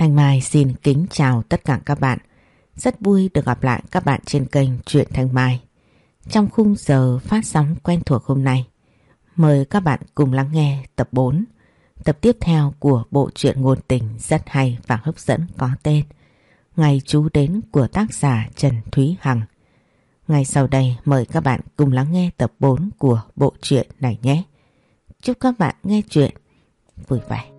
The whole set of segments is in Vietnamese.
Thanh Mai xin kính chào tất cả các bạn. Rất vui được gặp lại các bạn trên kênh Truyện Thanh Mai. Trong khung giờ phát sóng quen thuộc hôm nay, mời các bạn cùng lắng nghe tập 4, tập tiếp theo của bộ truyện ngôn tình rất hay và hấp dẫn có tên Ngày chú đến của tác giả Trần Thúy Hằng. Ngay sau đây mời các bạn cùng lắng nghe tập 4 của bộ truyện này nhé. Chúc các bạn nghe chuyện vui vẻ.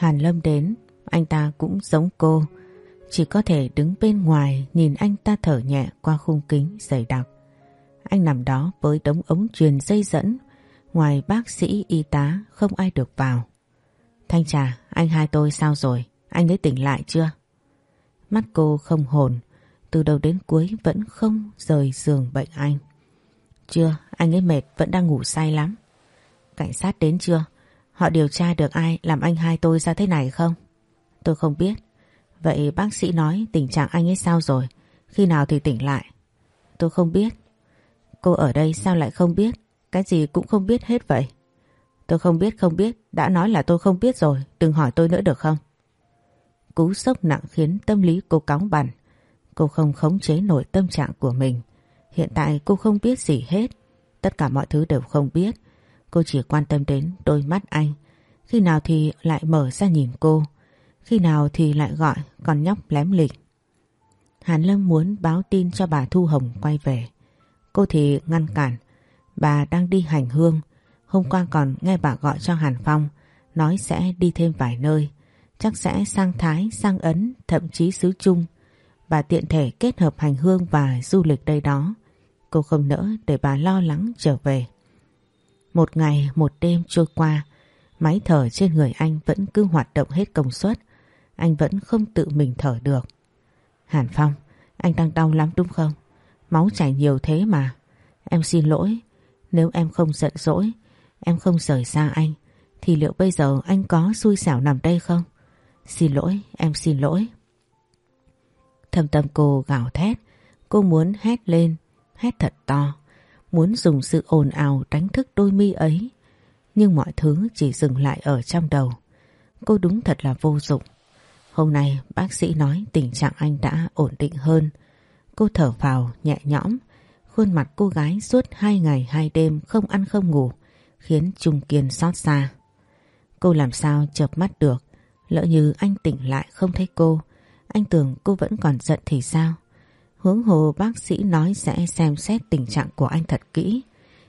Hàn Lâm đến, anh ta cũng giống cô, chỉ có thể đứng bên ngoài nhìn anh ta thở nhẹ qua khung kính dày đặc. Anh nằm đó với đống ống truyền dây dẫn, ngoài bác sĩ y tá không ai được vào. Thanh trà, anh hai tôi sao rồi? Anh ấy tỉnh lại chưa? Mắt cô không hồn, từ đầu đến cuối vẫn không rời giường bệnh anh. Chưa, anh ấy mệt vẫn đang ngủ say lắm. Cảnh sát đến chưa? Họ điều tra được ai làm anh hai tôi ra thế này không? Tôi không biết. Vậy bác sĩ nói tình trạng anh ấy sao rồi? Khi nào thì tỉnh lại? Tôi không biết. Cô ở đây sao lại không biết? Cái gì cũng không biết hết vậy. Tôi không biết không biết, đã nói là tôi không biết rồi, đừng hỏi tôi nữa được không? Cú sốc nặng khiến tâm lý cô cóng bằn. Cô không khống chế nổi tâm trạng của mình. Hiện tại cô không biết gì hết. Tất cả mọi thứ đều không biết. Cô chỉ quan tâm đến đôi mắt anh. Khi nào thì lại mở ra nhìn cô. Khi nào thì lại gọi con nhóc lém lịch. Hàn Lâm muốn báo tin cho bà Thu Hồng quay về. Cô thì ngăn cản. Bà đang đi hành hương. Hôm qua còn nghe bà gọi cho Hàn Phong. Nói sẽ đi thêm vài nơi. Chắc sẽ sang Thái, sang Ấn, thậm chí xứ Trung. Bà tiện thể kết hợp hành hương và du lịch đây đó. Cô không nỡ để bà lo lắng trở về. Một ngày một đêm trôi qua, máy thở trên người anh vẫn cứ hoạt động hết công suất. Anh vẫn không tự mình thở được. Hàn Phong, anh đang đau lắm đúng không? Máu chảy nhiều thế mà. Em xin lỗi. Nếu em không giận dỗi, em không rời xa anh, thì liệu bây giờ anh có xui xẻo nằm đây không? Xin lỗi, em xin lỗi. Thầm tâm cô gào thét, cô muốn hét lên, hét thật to muốn dùng sự ồn ào đánh thức đôi mi ấy. Nhưng mọi thứ chỉ dừng lại ở trong đầu. Cô đúng thật là vô dụng. Hôm nay, bác sĩ nói tình trạng anh đã ổn định hơn. Cô thở vào nhẹ nhõm. Khuôn mặt cô gái suốt hai ngày hai đêm không ăn không ngủ, khiến Trung Kiên xót xa. Cô làm sao chợp mắt được lỡ như anh tỉnh lại không thấy cô, anh tưởng cô vẫn còn giận thì sao Hướng hồ bác sĩ nói sẽ xem xét tình trạng của anh thật kỹ.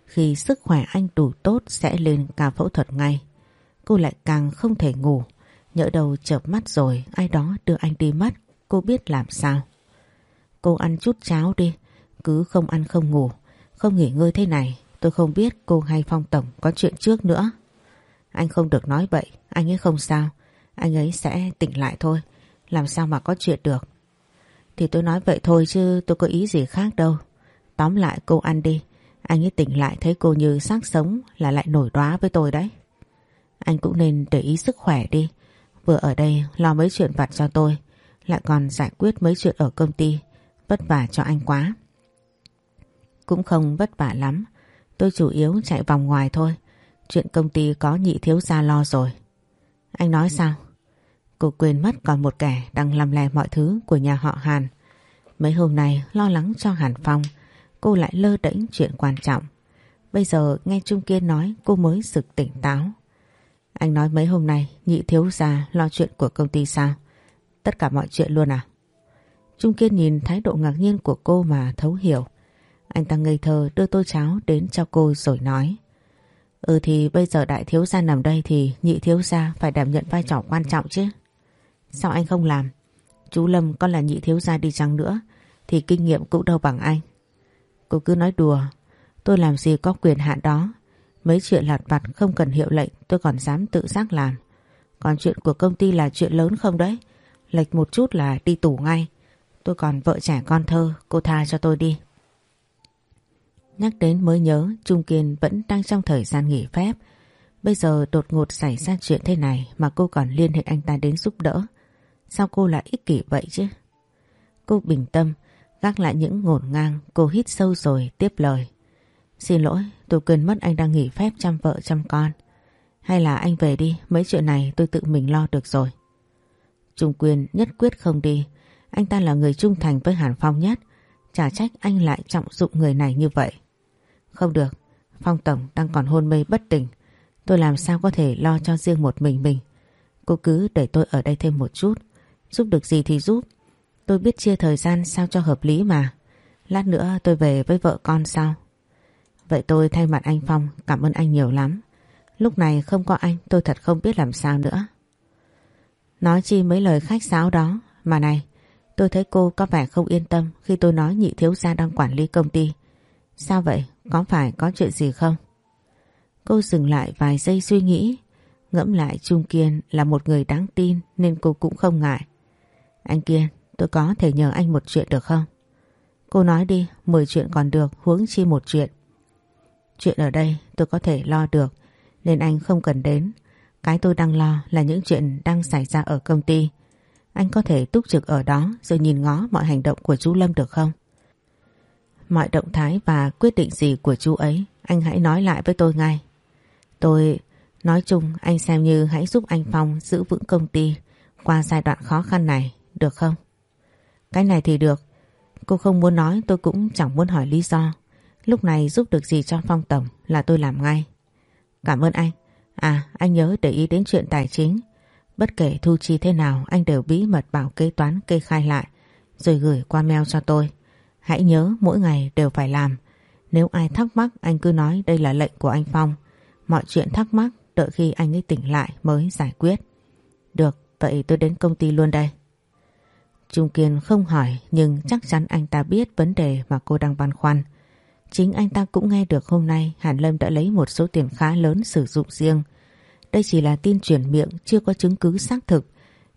Khi sức khỏe anh đủ tốt sẽ lên ca phẫu thuật ngay. Cô lại càng không thể ngủ. Nhỡ đầu chợp mắt rồi, ai đó đưa anh đi mất. Cô biết làm sao. Cô ăn chút cháo đi. Cứ không ăn không ngủ. Không nghỉ ngơi thế này. Tôi không biết cô hay Phong Tổng có chuyện trước nữa. Anh không được nói vậy. Anh ấy không sao. Anh ấy sẽ tỉnh lại thôi. Làm sao mà có chuyện được. Thì tôi nói vậy thôi chứ tôi có ý gì khác đâu. Tóm lại cô ăn đi. Anh ấy tỉnh lại thấy cô như xác sống là lại nổi đoá với tôi đấy. Anh cũng nên để ý sức khỏe đi. Vừa ở đây lo mấy chuyện vặt cho tôi. Lại còn giải quyết mấy chuyện ở công ty. Vất vả cho anh quá. Cũng không vất vả lắm. Tôi chủ yếu chạy vòng ngoài thôi. Chuyện công ty có nhị thiếu gia lo rồi. Anh nói sao? Cô quên mất còn một kẻ đang làm lè mọi thứ của nhà họ Hàn. Mấy hôm nay lo lắng cho Hàn Phong, cô lại lơ đễnh chuyện quan trọng. Bây giờ nghe Trung Kiên nói cô mới sực tỉnh táo. Anh nói mấy hôm nay nhị thiếu gia lo chuyện của công ty sao? Tất cả mọi chuyện luôn à? Trung Kiên nhìn thái độ ngạc nhiên của cô mà thấu hiểu. Anh ta ngây thơ đưa tô cháo đến cho cô rồi nói. Ừ thì bây giờ đại thiếu gia nằm đây thì nhị thiếu gia phải đảm nhận vai trò quan trọng chứ. Sao anh không làm? Chú Lâm con là nhị thiếu gia đi chăng nữa thì kinh nghiệm cũng đâu bằng anh. Cô cứ nói đùa, tôi làm gì có quyền hạn đó. Mấy chuyện lặt vặt không cần hiệu lệnh tôi còn dám tự giác làm. Còn chuyện của công ty là chuyện lớn không đấy? Lệch một chút là đi tù ngay. Tôi còn vợ trẻ con thơ, cô tha cho tôi đi. Nhắc đến mới nhớ Trung Kiên vẫn đang trong thời gian nghỉ phép. Bây giờ đột ngột xảy ra chuyện thế này mà cô còn liên hệ anh ta đến giúp đỡ. Sao cô lại ích kỷ vậy chứ? Cô bình tâm, Gác lại những ngổn ngang cô hít sâu rồi tiếp lời. Xin lỗi tôi quên mất anh đang nghỉ phép chăm vợ chăm con. Hay là anh về đi mấy chuyện này tôi tự mình lo được rồi. Trung Quyên nhất quyết không đi. Anh ta là người trung thành với Hàn Phong nhất. Chả trách anh lại trọng dụng người này như vậy. Không được. Phong Tổng đang còn hôn mê bất tỉnh. Tôi làm sao có thể lo cho riêng một mình mình. Cô cứ để tôi ở đây thêm một chút. Giúp được gì thì giúp. Tôi biết chia thời gian sao cho hợp lý mà. Lát nữa tôi về với vợ con sao? Vậy tôi thay mặt anh Phong cảm ơn anh nhiều lắm. Lúc này không có anh tôi thật không biết làm sao nữa. Nói chi mấy lời khách sáo đó. Mà này, tôi thấy cô có vẻ không yên tâm khi tôi nói nhị thiếu gia đang quản lý công ty. Sao vậy? Có phải có chuyện gì không? Cô dừng lại vài giây suy nghĩ. Ngẫm lại Trung Kiên là một người đáng tin nên cô cũng không ngại. Anh Kiên, tôi có thể nhờ anh một chuyện được không? Cô nói đi, 10 chuyện còn được, huống chi một chuyện. Chuyện ở đây tôi có thể lo được, nên anh không cần đến. Cái tôi đang lo là những chuyện đang xảy ra ở công ty. Anh có thể túc trực ở đó rồi nhìn ngó mọi hành động của chú Lâm được không? Mọi động thái và quyết định gì của chú ấy anh hãy nói lại với tôi ngay. Tôi nói chung anh xem như hãy giúp anh Phong giữ vững công ty qua giai đoạn khó khăn này, được không? Cái này thì được. Cô không muốn nói tôi cũng chẳng muốn hỏi lý do. Lúc này giúp được gì cho Phong Tổng là tôi làm ngay. Cảm ơn anh. À anh nhớ để ý đến chuyện tài chính. Bất kể thu chi thế nào anh đều bí mật bảo kế toán kê khai lại rồi gửi qua mail cho tôi. Hãy nhớ mỗi ngày đều phải làm. Nếu ai thắc mắc anh cứ nói đây là lệnh của anh Phong. Mọi chuyện thắc mắc đợi khi anh ấy tỉnh lại mới giải quyết. Được, vậy tôi đến công ty luôn đây. Trung Kiên không hỏi nhưng chắc chắn anh ta biết vấn đề mà cô đang băn khoăn. Chính anh ta cũng nghe được hôm nay Hàn Lâm đã lấy một số tiền khá lớn sử dụng riêng. Đây chỉ là tin truyền miệng chưa có chứng cứ xác thực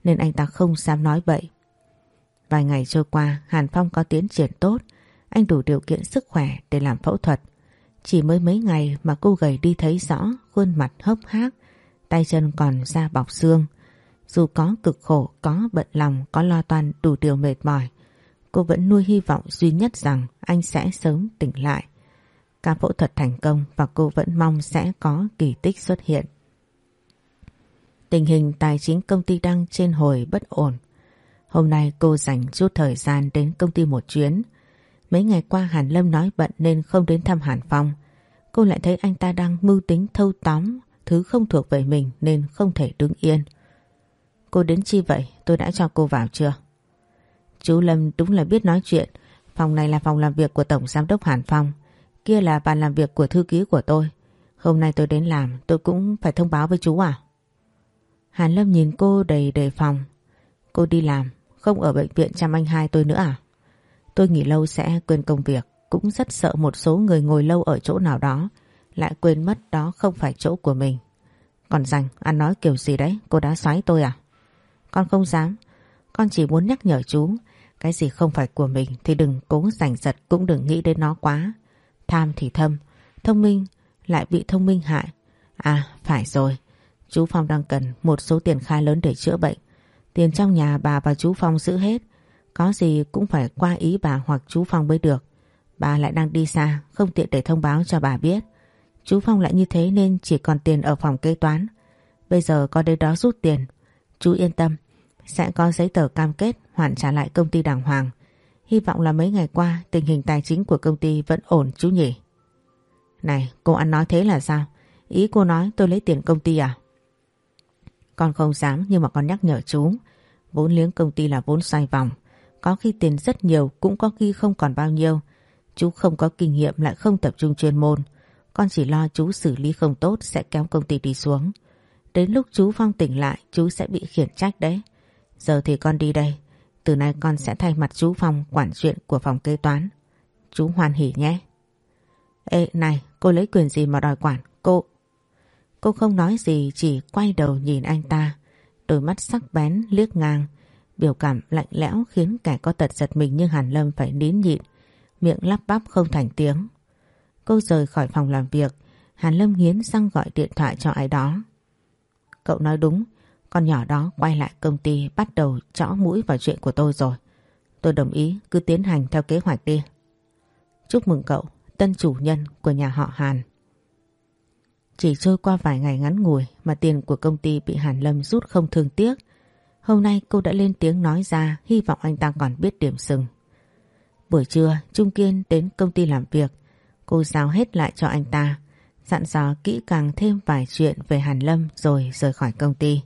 nên anh ta không dám nói bậy. Vài ngày trôi qua Hàn Phong có tiến triển tốt anh đủ điều kiện sức khỏe để làm phẫu thuật. Chỉ mới mấy ngày mà cô gầy đi thấy rõ khuôn mặt hốc hác, tay chân còn da bọc xương. Dù có cực khổ, có bận lòng, có lo toan đủ điều mệt mỏi, cô vẫn nuôi hy vọng duy nhất rằng anh sẽ sớm tỉnh lại. Ca phẫu thuật thành công và cô vẫn mong sẽ có kỳ tích xuất hiện. Tình hình tài chính công ty đang trên hồi bất ổn. Hôm nay cô dành chút thời gian đến công ty một chuyến. Mấy ngày qua Hàn Lâm nói bận nên không đến thăm Hàn Phong. Cô lại thấy anh ta đang mưu tính thâu tóm thứ không thuộc về mình nên không thể đứng yên. Cô đến chi vậy? Tôi đã cho cô vào chưa? Chú Lâm đúng là biết nói chuyện. Phòng này là phòng làm việc của Tổng Giám đốc Hàn Phong. Kia là bàn làm việc của thư ký của tôi. Hôm nay tôi đến làm tôi cũng phải thông báo với chú à? Hàn Lâm nhìn cô đầy đề phòng. Cô đi làm, không ở bệnh viện chăm anh hai tôi nữa à? Tôi nghỉ lâu sẽ quên công việc. Cũng rất sợ một số người ngồi lâu ở chỗ nào đó lại quên mất đó không phải chỗ của mình. Còn dành, ăn nói kiểu gì đấy, cô đã xoáy tôi à? Con không dám, con chỉ muốn nhắc nhở chú, cái gì không phải của mình thì đừng cố giành giật cũng đừng nghĩ đến nó quá. Tham thì thâm, thông minh lại bị thông minh hại. À, phải rồi, chú Phong đang cần một số tiền khá lớn để chữa bệnh. Tiền trong nhà bà và chú Phong giữ hết, có gì cũng phải qua ý bà hoặc chú Phong mới được. Bà lại đang đi xa, không tiện để thông báo cho bà biết. Chú Phong lại như thế nên chỉ còn tiền ở phòng kế toán. Bây giờ có đến đó rút tiền. Chú yên tâm, sẽ có giấy tờ cam kết hoàn trả lại công ty đàng hoàng. Hy vọng là mấy ngày qua tình hình tài chính của công ty vẫn ổn chú nhỉ. Này, cô ăn nói thế là sao? Ý cô nói tôi lấy tiền công ty à? Con không dám nhưng mà con nhắc nhở chú. Vốn liếng công ty là vốn xoay vòng. Có khi tiền rất nhiều cũng có khi không còn bao nhiêu. Chú không có kinh nghiệm lại không tập trung chuyên môn. Con chỉ lo chú xử lý không tốt sẽ kéo công ty đi xuống. Đến lúc chú Phong tỉnh lại chú sẽ bị khiển trách đấy. Giờ thì con đi đây. Từ nay con sẽ thay mặt chú Phong quản chuyện của phòng kế toán. Chú hoan hỉ nhé. Ê, này, cô lấy quyền gì mà đòi quản cô. Cô không nói gì, chỉ quay đầu nhìn anh ta. Đôi mắt sắc bén, liếc ngang. Biểu cảm lạnh lẽo khiến kẻ có tật giật mình như Hàn Lâm phải nín nhịn. Miệng lắp bắp không thành tiếng. Cô rời khỏi phòng làm việc. Hàn Lâm nghiến răng gọi điện thoại cho ai đó. Cậu nói đúng. Con nhỏ đó quay lại công ty bắt đầu chõ mũi vào chuyện của tôi rồi. Tôi đồng ý cứ tiến hành theo kế hoạch đi. Chúc mừng cậu, tân chủ nhân của nhà họ Hàn. Chỉ trôi qua vài ngày ngắn ngủi mà tiền của công ty bị Hàn Lâm rút không thương tiếc. Hôm nay cô đã lên tiếng nói ra hy vọng anh ta còn biết điểm sừng. Buổi trưa Trung Kiên đến công ty làm việc. Cô giao hết lại cho anh ta. Dặn dò kỹ càng thêm vài chuyện về Hàn Lâm rồi rời khỏi công ty.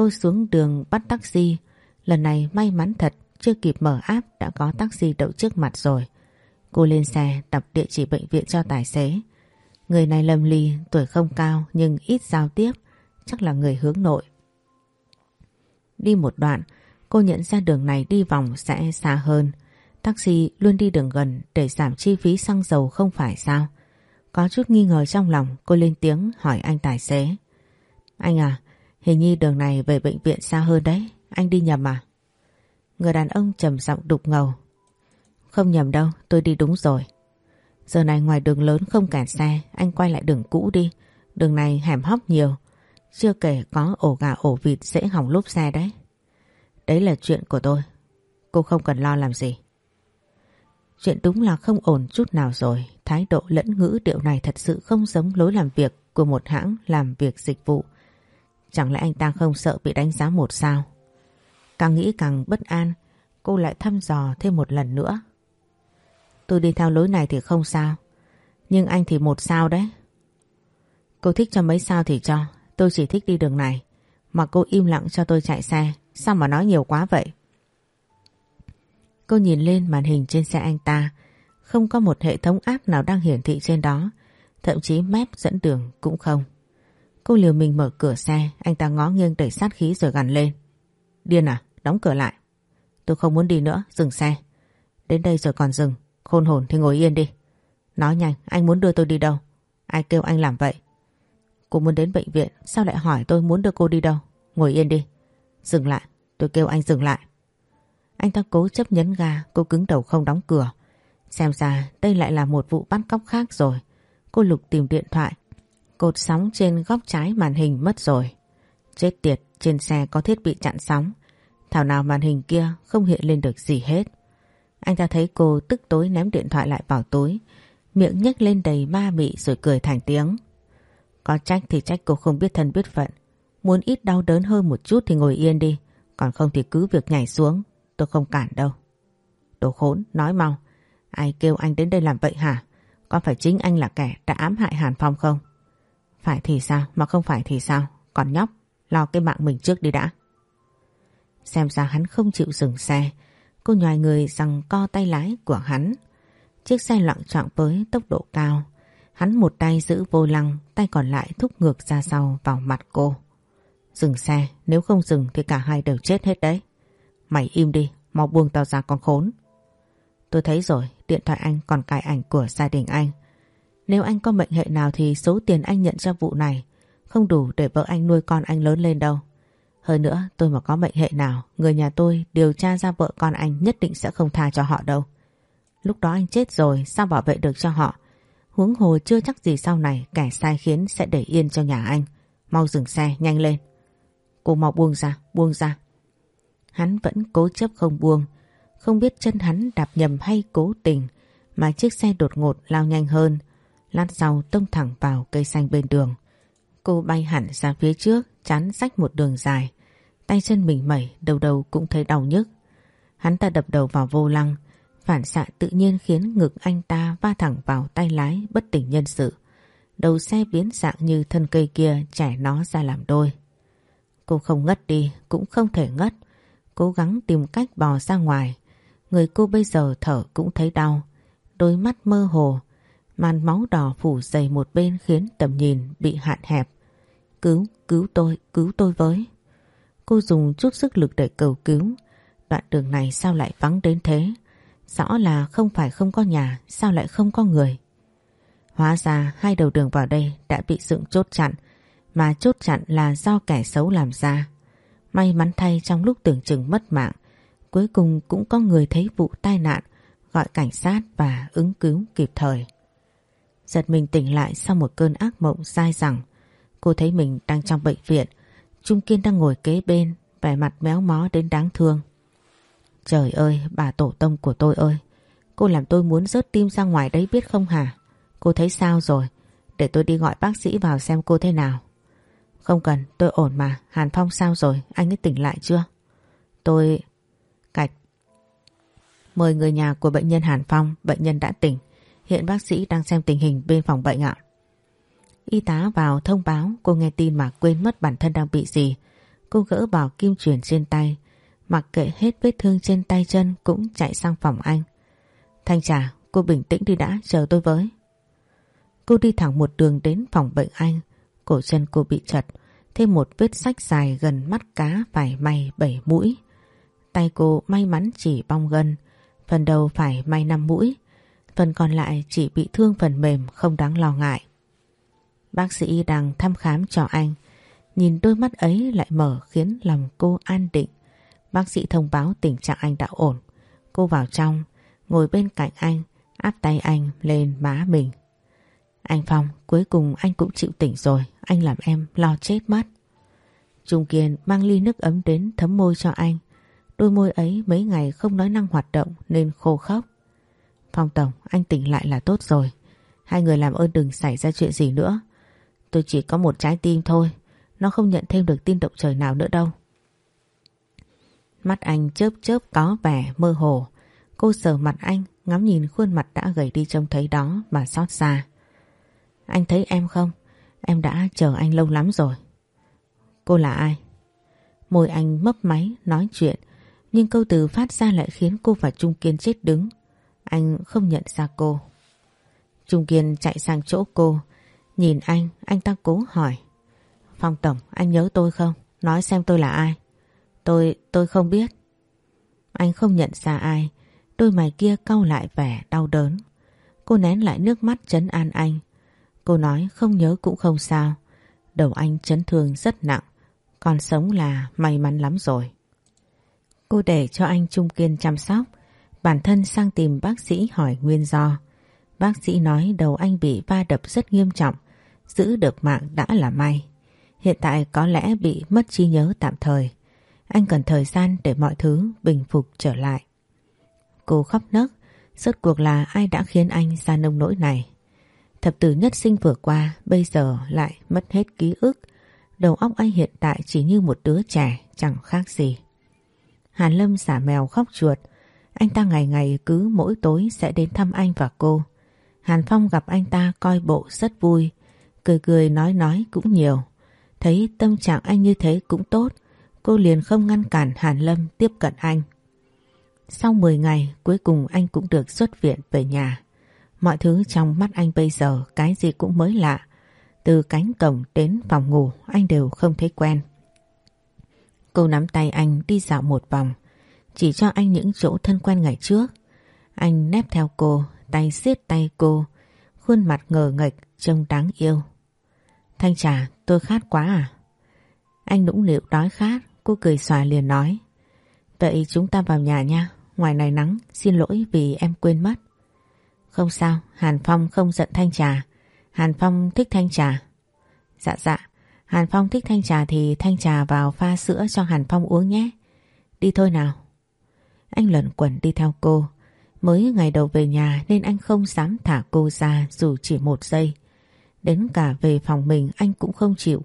Cô xuống đường bắt taxi. Lần này may mắn thật chưa kịp mở app đã có taxi đậu trước mặt rồi. Cô lên xe đọc địa chỉ bệnh viện cho tài xế. Người này lầm lì, tuổi không cao nhưng ít giao tiếp, chắc là người hướng nội. Đi một đoạn, cô nhận ra đường này đi vòng sẽ xa hơn. Taxi luôn đi đường gần để giảm chi phí xăng dầu không phải sao? Có chút nghi ngờ trong lòng cô lên tiếng hỏi anh tài xế. Anh à, hình như đường này về bệnh viện xa hơn đấy, anh đi nhầm à? Người đàn ông trầm giọng đục ngầu. Không nhầm đâu, tôi đi đúng rồi. Giờ này ngoài đường lớn không cản xe, anh quay lại đường cũ đi. Đường này hẻm hóc nhiều, chưa kể có ổ gà ổ vịt dễ hỏng lốp xe đấy. Đấy là chuyện của tôi, cô không cần lo làm gì. Chuyện đúng là không ổn chút nào rồi, thái độ lẫn ngữ điệu này thật sự không giống lối làm việc của một hãng làm việc dịch vụ. Chẳng lẽ anh ta không sợ bị đánh giá một sao? Càng nghĩ càng bất an, cô lại thăm dò thêm một lần nữa. Tôi đi theo lối này thì không sao, nhưng anh thì một sao đấy. Cô thích cho mấy sao thì cho, tôi chỉ thích đi đường này. Mà cô im lặng cho tôi chạy xe, sao mà nói nhiều quá vậy? Cô nhìn lên màn hình trên xe anh ta, không có một hệ thống app nào đang hiển thị trên đó, thậm chí map dẫn đường cũng không. Cô liều mình mở cửa xe, anh ta ngó nghiêng đẩy sát khí rồi gằn lên. Điên à, đóng cửa lại. Tôi không muốn đi nữa, dừng xe. Đến đây rồi còn dừng, khôn hồn thì ngồi yên đi. Nói nhanh, anh muốn đưa tôi đi đâu? Ai kêu anh làm vậy? Cô muốn đến bệnh viện, sao lại hỏi tôi muốn đưa cô đi đâu? Ngồi yên đi. Dừng lại, tôi kêu anh dừng lại. Anh ta cố chấp nhấn ga, cô cứng đầu không đóng cửa. Xem ra đây lại là một vụ bắt cóc khác rồi. Cô lục tìm điện thoại. Cột sóng trên góc trái màn hình mất rồi. Chết tiệt, trên xe có thiết bị chặn sóng. Thảo nào màn hình kia không hiện lên được gì hết. Anh ta thấy cô tức tối ném điện thoại lại vào túi. Miệng nhếch lên đầy ma mị rồi cười thành tiếng. Có trách thì trách cô không biết thân biết phận. Muốn ít đau đớn hơn một chút thì ngồi yên đi. Còn không thì cứ việc nhảy xuống. Tôi không cản đâu. Đồ khốn, nói mau. Ai kêu anh đến đây làm vậy hả? Có phải chính anh là kẻ đã ám hại Hàn Phong không? Phải thì sao, mà không phải thì sao? Còn nhóc, lo cái mạng mình trước đi đã. Xem ra hắn không chịu dừng xe. Cô nhòi người rằng co tay lái của hắn. Chiếc xe loạn trọng với tốc độ cao. Hắn một tay giữ vô lăng, tay còn lại thúc ngược ra sau vào mặt cô. Dừng xe, nếu không dừng thì cả hai đều chết hết đấy. Mày im đi, mau buông tao ra con khốn. Tôi thấy rồi, điện thoại anh còn cài ảnh của gia đình anh. Nếu anh có mệnh hệ nào thì số tiền anh nhận cho vụ này không đủ để vợ anh nuôi con anh lớn lên đâu. Hơn nữa tôi mà có mệnh hệ nào, người nhà tôi điều tra ra vợ con anh nhất định sẽ không tha cho họ đâu. Lúc đó anh chết rồi, sao bảo vệ được cho họ? Huống hồ chưa chắc gì sau này kẻ sai khiến sẽ để yên cho nhà anh. Mau dừng xe, nhanh lên. Cô mau buông ra, buông ra. Hắn vẫn cố chấp không buông. Không biết chân hắn đạp nhầm hay cố tình mà chiếc xe đột ngột lao nhanh hơn. Lát sau tông thẳng vào cây xanh bên đường. Cô bay hẳn ra phía trước, chán rách một đường dài. Tay chân mình mẩy, đầu đầu cũng thấy đau nhức. Hắn ta đập đầu vào vô lăng, phản xạ tự nhiên khiến ngực anh ta va thẳng vào tay lái bất tỉnh nhân sự. Đầu xe biến dạng như thân cây kia chẻ nó ra làm đôi. Cô không ngất đi, cũng không thể ngất. Cố gắng tìm cách bò ra ngoài. Người cô bây giờ thở cũng thấy đau. Đôi mắt mơ hồ, màn máu đỏ phủ dày một bên khiến tầm nhìn bị hạn hẹp. Cứu, cứu tôi, cứu tôi với. Cô dùng chút sức lực để cầu cứu. Đoạn đường này sao lại vắng đến thế? Rõ là không phải không có nhà, sao lại không có người? Hóa ra hai đầu đường vào đây đã bị dựng chốt chặn, mà chốt chặn là do kẻ xấu làm ra. May mắn thay trong lúc tưởng chừng mất mạng, cuối cùng cũng có người thấy vụ tai nạn, gọi cảnh sát và ứng cứu kịp thời. Giật mình tỉnh lại sau một cơn ác mộng dai dẳng. Cô thấy mình đang trong bệnh viện, Trung Kiên đang ngồi kế bên, vẻ mặt méo mó đến đáng thương. Trời ơi, bà tổ tông của tôi ơi. Cô làm tôi muốn rớt tim ra ngoài đấy biết không hả? Cô thấy sao rồi? Để tôi đi gọi bác sĩ vào xem cô thế nào. Không cần, tôi ổn mà. Hàn Phong sao rồi? Anh ấy tỉnh lại chưa? Tôi... Cạch. Mời người nhà của bệnh nhân Hàn Phong, bệnh nhân đã tỉnh. Hiện bác sĩ đang xem tình hình bên phòng bệnh ạ. Y tá vào thông báo cô nghe tin mà quên mất bản thân đang bị gì. Cô gỡ bỏ kim truyền trên tay, mặc kệ hết vết thương trên tay chân cũng chạy sang phòng anh. Thanh trà, cô bình tĩnh đi đã, chờ tôi với. Cô đi thẳng một đường đến phòng bệnh anh, cổ chân cô bị chật, thêm một vết sách dài gần mắt cá phải may bảy mũi. Tay cô may mắn chỉ bong gân, phần đầu phải may năm mũi, phần còn lại chỉ bị thương phần mềm không đáng lo ngại. Bác sĩ đang thăm khám cho anh, nhìn đôi mắt ấy lại mở khiến lòng cô an định. Bác sĩ thông báo tình trạng anh đã ổn. Cô vào trong, ngồi bên cạnh anh, áp tay anh lên má mình. Anh Phong, cuối cùng anh cũng chịu tỉnh rồi, anh làm em lo chết mất. Trung Kiên mang ly nước ấm đến thấm môi cho anh. Đôi môi ấy mấy ngày không nói năng hoạt động nên khô khóc. Phong Tổng, anh tỉnh lại là tốt rồi. Hai người làm ơn đừng xảy ra chuyện gì nữa. Tôi chỉ có một trái tim thôi. Nó không nhận thêm được tin động trời nào nữa đâu. Mắt anh chớp chớp có vẻ mơ hồ. Cô sờ mặt anh, ngắm nhìn khuôn mặt đã gầy đi trông thấy đó mà xót xa. Anh thấy em không? Em đã chờ anh lâu lắm rồi. Cô là ai? Môi anh mấp máy nói chuyện nhưng câu từ phát ra lại khiến cô và Trung Kiên chết đứng. Anh không nhận ra cô. Trung Kiên chạy sang chỗ cô. Nhìn anh, anh ta cố hỏi. Phong Tổng, anh nhớ tôi không? Nói xem tôi là ai? Tôi, tôi không biết. Anh không nhận ra ai. Đôi mày kia cau lại vẻ đau đớn. Cô nén lại nước mắt chấn an anh. Cô nói không nhớ cũng không sao. Đầu anh chấn thương rất nặng. Còn sống là may mắn lắm rồi. Cô để cho anh Trung Kiên chăm sóc. Bản thân sang tìm bác sĩ hỏi nguyên do. Bác sĩ nói đầu anh bị va đập rất nghiêm trọng. Giữ được mạng đã là may. Hiện tại có lẽ bị mất trí nhớ tạm thời. Anh cần thời gian để mọi thứ bình phục trở lại. Cô khóc nấc. Rốt cuộc là ai đã khiến anh ra nông nỗi này? Thập tử nhất sinh vừa qua, bây giờ lại mất hết ký ức. Đầu óc anh hiện tại chỉ như một đứa trẻ, chẳng khác gì. Hàn Lâm xả mèo khóc chuột. Anh ta ngày ngày cứ mỗi tối sẽ đến thăm anh và cô. Hàn Phong gặp anh ta coi bộ rất vui. Cười cười nói nói cũng nhiều. Thấy tâm trạng anh như thế cũng tốt. Cô liền không ngăn cản Hàn Lâm tiếp cận anh. Sau 10 ngày cuối cùng anh cũng được xuất viện về nhà. Mọi thứ trong mắt anh bây giờ cái gì cũng mới lạ. Từ cánh cổng đến phòng ngủ anh đều không thấy quen. Cô nắm tay anh đi dạo một vòng, chỉ cho anh những chỗ thân quen ngày trước. Anh nép theo cô, tay siết tay cô, khuôn mặt ngờ nghệch trông đáng yêu. Thanh trà, tôi khát quá à? Anh nũng nịu đói khát, cô cười xòa liền nói. Vậy chúng ta vào nhà nha, ngoài này nắng, xin lỗi vì em quên mất. Không sao, Hàn Phong không giận Thanh trà. Hàn Phong thích Thanh trà. Dạ dạ, Hàn Phong thích thanh trà thì thanh trà vào pha sữa cho Hàn Phong uống nhé. Đi thôi nào. Anh luẩn quẩn đi theo cô. Mới ngày đầu về nhà nên anh không dám thả cô ra dù chỉ một giây. Đến cả về phòng mình anh cũng không chịu,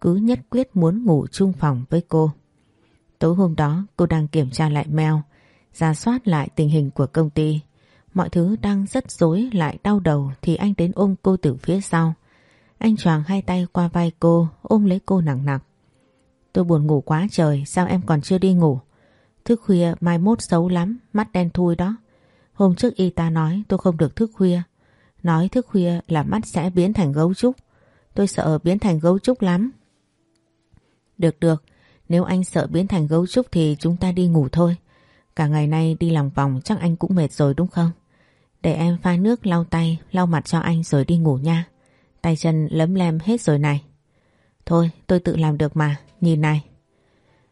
cứ nhất quyết muốn ngủ chung phòng với cô. Tối hôm đó cô đang kiểm tra lại mail, ra soát lại tình hình của công ty. Mọi thứ đang rất rối lại đau đầu thì anh đến ôm cô từ phía sau. Anh choàng hai tay qua vai cô, ôm lấy cô nặng nặng. Tôi buồn ngủ quá trời, sao em còn chưa đi ngủ? Thức khuya mai mốt xấu lắm, mắt đen thui đó. Hôm trước y ta nói tôi không được thức khuya. Nói thức khuya là mắt sẽ biến thành gấu trúc. Tôi sợ biến thành gấu trúc lắm. Được được, nếu anh sợ biến thành gấu trúc thì chúng ta đi ngủ thôi. Cả ngày nay đi lòng vòng chắc anh cũng mệt rồi đúng không? Để em pha nước lau tay, lau mặt cho anh rồi đi ngủ nha. Tay chân lấm lem hết rồi này. Thôi tôi tự làm được mà, nhìn này.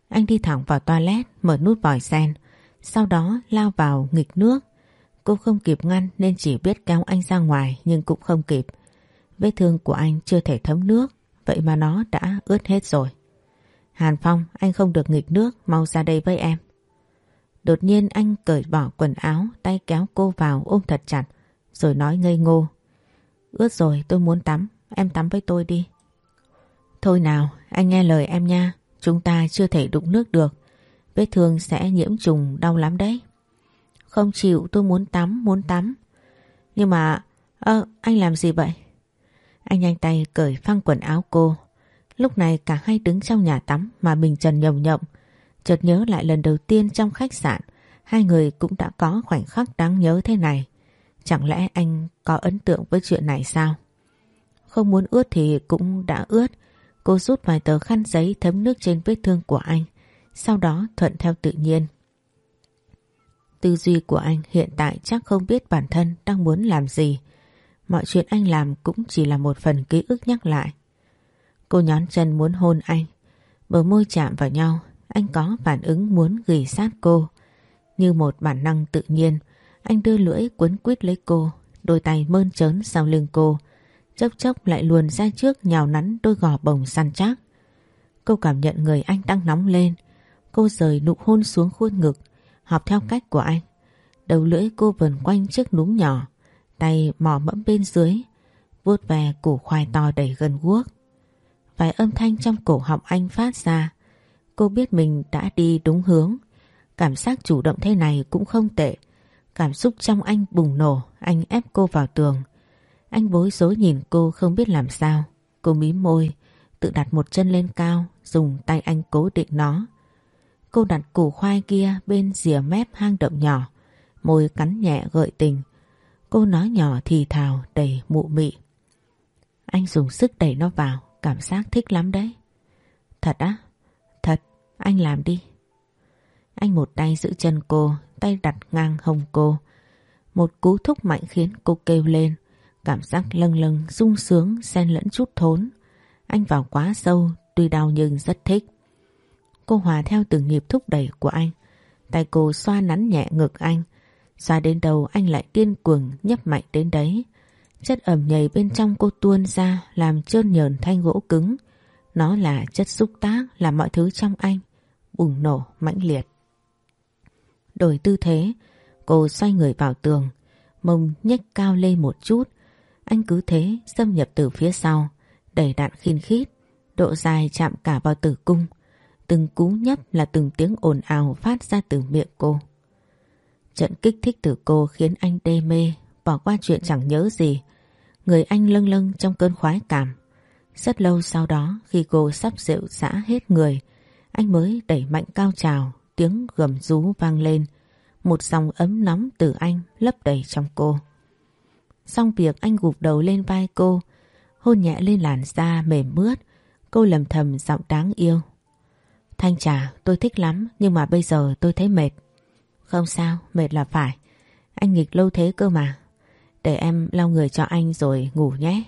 Anh đi thẳng vào toilet mở nút vòi sen, sau đó lao vào nghịch nước. Cô không kịp ngăn nên chỉ biết kéo anh ra ngoài nhưng cũng không kịp. Vết thương của anh chưa thể thấm nước, vậy mà nó đã ướt hết rồi. Hàn Phong, anh không được nghịch nước, mau ra đây với em. Đột nhiên anh cởi bỏ quần áo, tay kéo cô vào ôm thật chặt, rồi nói ngây ngô. Ướt rồi tôi muốn tắm, em tắm với tôi đi. Thôi nào, anh nghe lời em nha, chúng ta chưa thể đụng nước được. Vết thương sẽ nhiễm trùng đau lắm đấy. Không chịu tôi muốn tắm, muốn tắm. Nhưng mà, ơ, anh làm gì vậy? Anh nhanh tay cởi phăng quần áo cô. Lúc này cả hai đứng trong nhà tắm mà mình trần nhồng nhộng. Chợt nhớ lại lần đầu tiên trong khách sạn, hai người cũng đã có khoảnh khắc đáng nhớ thế này. Chẳng lẽ anh có ấn tượng với chuyện này sao? Không muốn ướt thì cũng đã ướt. Cô rút vài tờ khăn giấy thấm nước trên vết thương của anh. Sau đó thuận theo tự nhiên. Tư duy của anh hiện tại chắc không biết bản thân đang muốn làm gì. Mọi chuyện anh làm cũng chỉ là một phần ký ức nhắc lại. Cô nhón chân muốn hôn anh. Bờ môi chạm vào nhau, anh có phản ứng muốn gửi sát cô. Như một bản năng tự nhiên, anh đưa lưỡi quấn quýt lấy cô, đôi tay mơn trớn sau lưng cô. Chốc chốc lại luồn ra trước nhào nắn đôi gò bồng săn chắc. Cô cảm nhận người anh đang nóng lên. Cô rời nụ hôn xuống khuôn ngực, học theo cách của anh. Đầu lưỡi cô vần quanh chiếc núm nhỏ, tay mò mẫm bên dưới, vuốt về củ khoai to đầy gần guốc. Vài âm thanh trong cổ họng anh phát ra. Cô biết mình đã đi đúng hướng. Cảm giác chủ động thế này cũng không tệ. Cảm xúc trong anh bùng nổ, anh ép cô vào tường. Anh bối rối nhìn cô không biết làm sao. Cô mí môi, tự đặt một chân lên cao, dùng tay anh cố định nó. Cô đặt củ khoai kia bên rìa mép hang động nhỏ, môi cắn nhẹ gợi tình. Cô nói nhỏ thì thào đầy mụ mị. Anh dùng sức đẩy nó vào, cảm giác thích lắm đấy. Thật á? Thật, anh làm đi. Anh một tay giữ chân cô, tay đặt ngang hông cô. Một cú thúc mạnh khiến cô kêu lên, cảm giác lâng lâng sung sướng xen lẫn chút thốn. Anh vào quá sâu, tuy đau nhưng rất thích. Cô hòa theo từng nhịp thúc đẩy của anh. Tay cô xoa nắn nhẹ ngực anh. Xoa đến đầu anh lại điên cuồng nhấp mạnh đến đấy. Chất ẩm nhầy bên trong cô tuôn ra làm trơn nhờn thanh gỗ cứng. Nó là chất xúc tác làm mọi thứ trong anh bùng nổ mãnh liệt. Đổi tư thế, cô xoay người vào tường, mông nhếch cao lên một chút. Anh cứ thế xâm nhập từ phía sau, đẩy đạn khiên khít, độ dài chạm cả vào tử cung. Từng cú nhấp là từng tiếng ồn ào phát ra từ miệng cô. Trận kích thích từ cô khiến anh đê mê, bỏ qua chuyện chẳng nhớ gì. Người anh lâng lâng trong cơn khoái cảm. Rất lâu sau đó khi cô sắp rượu xã hết người, anh mới đẩy mạnh cao trào, tiếng gầm rú vang lên. Một dòng ấm nóng từ anh lấp đầy trong cô. Xong việc anh gục đầu lên vai cô, hôn nhẹ lên làn da mềm mướt, cô lầm thầm giọng đáng yêu. Thanh trà tôi thích lắm nhưng mà bây giờ tôi thấy mệt. Không sao, mệt là phải. Anh nghịch lâu thế cơ mà. Để em lau người cho anh rồi ngủ nhé.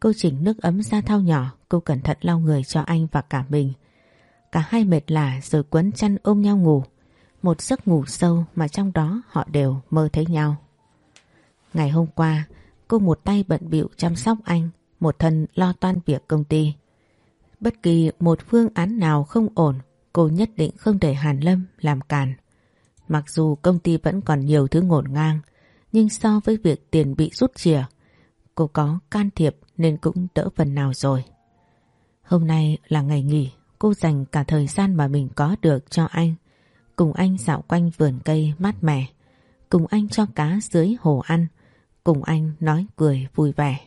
Cô chỉnh nước ấm ra thao nhỏ, cô cẩn thận lau người cho anh và cả mình. Cả hai mệt lả rồi quấn chăn ôm nhau ngủ. Một giấc ngủ sâu mà trong đó họ đều mơ thấy nhau. Ngày hôm qua, cô một tay bận bịu chăm sóc anh, một thân lo toan việc công ty. Bất kỳ một phương án nào không ổn, cô nhất định không để Hàn Lâm làm càn. Mặc dù công ty vẫn còn nhiều thứ ngổn ngang, nhưng so với việc tiền bị rút chìa, cô có can thiệp nên cũng đỡ phần nào rồi. Hôm nay là ngày nghỉ, cô dành cả thời gian mà mình có được cho anh. Cùng anh dạo quanh vườn cây mát mẻ, cùng anh cho cá dưới hồ ăn, cùng anh nói cười vui vẻ.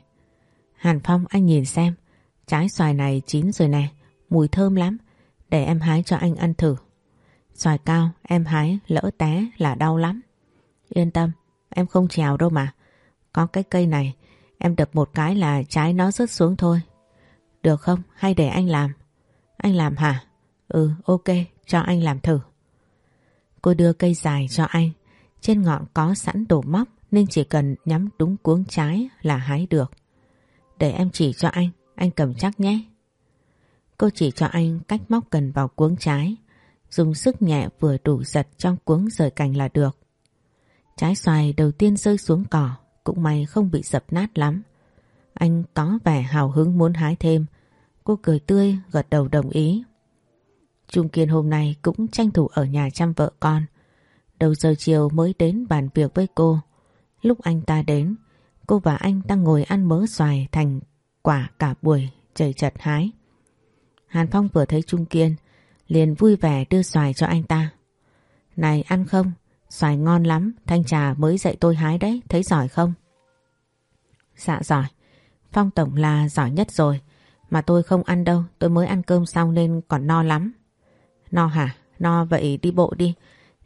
Hàn Phong anh nhìn xem, trái xoài này chín rồi nè, mùi thơm lắm, để em hái cho anh ăn thử. Xoài cao em hái lỡ té là đau lắm. Yên tâm, em không trèo đâu mà. Có cái cây này, em đập một cái là trái nó rớt xuống thôi. Được không? Hay để anh làm? Anh làm hả? Ừ, ok, cho anh làm thử. Cô đưa cây dài cho anh. Trên ngọn có sẵn đổ móc nên chỉ cần nhắm đúng cuống trái là hái được. Để em chỉ cho anh, anh cầm chắc nhé. Cô chỉ cho anh cách móc cần vào cuống trái. Dùng sức nhẹ vừa đủ giật trong cuống rời cành là được. Trái xoài đầu tiên rơi xuống cỏ, cũng may không bị dập nát lắm. Anh có vẻ hào hứng muốn hái thêm. Cô cười tươi, gật đầu đồng ý. Trung Kiên hôm nay cũng tranh thủ ở nhà chăm vợ con. Đầu giờ chiều mới đến bàn việc với cô. Lúc anh ta đến, cô và anh đang ngồi ăn mớ xoài thành quả cả buổi chảy chật hái. Hàn Phong vừa thấy Trung Kiên, liền vui vẻ đưa xoài cho anh ta. Này ăn không? Xoài ngon lắm, Thanh Trà mới dạy tôi hái đấy, thấy giỏi không? Dạ giỏi, Phong Tổng là giỏi nhất rồi, mà tôi không ăn đâu, tôi mới ăn cơm xong nên còn no lắm. No hả? No vậy đi bộ đi,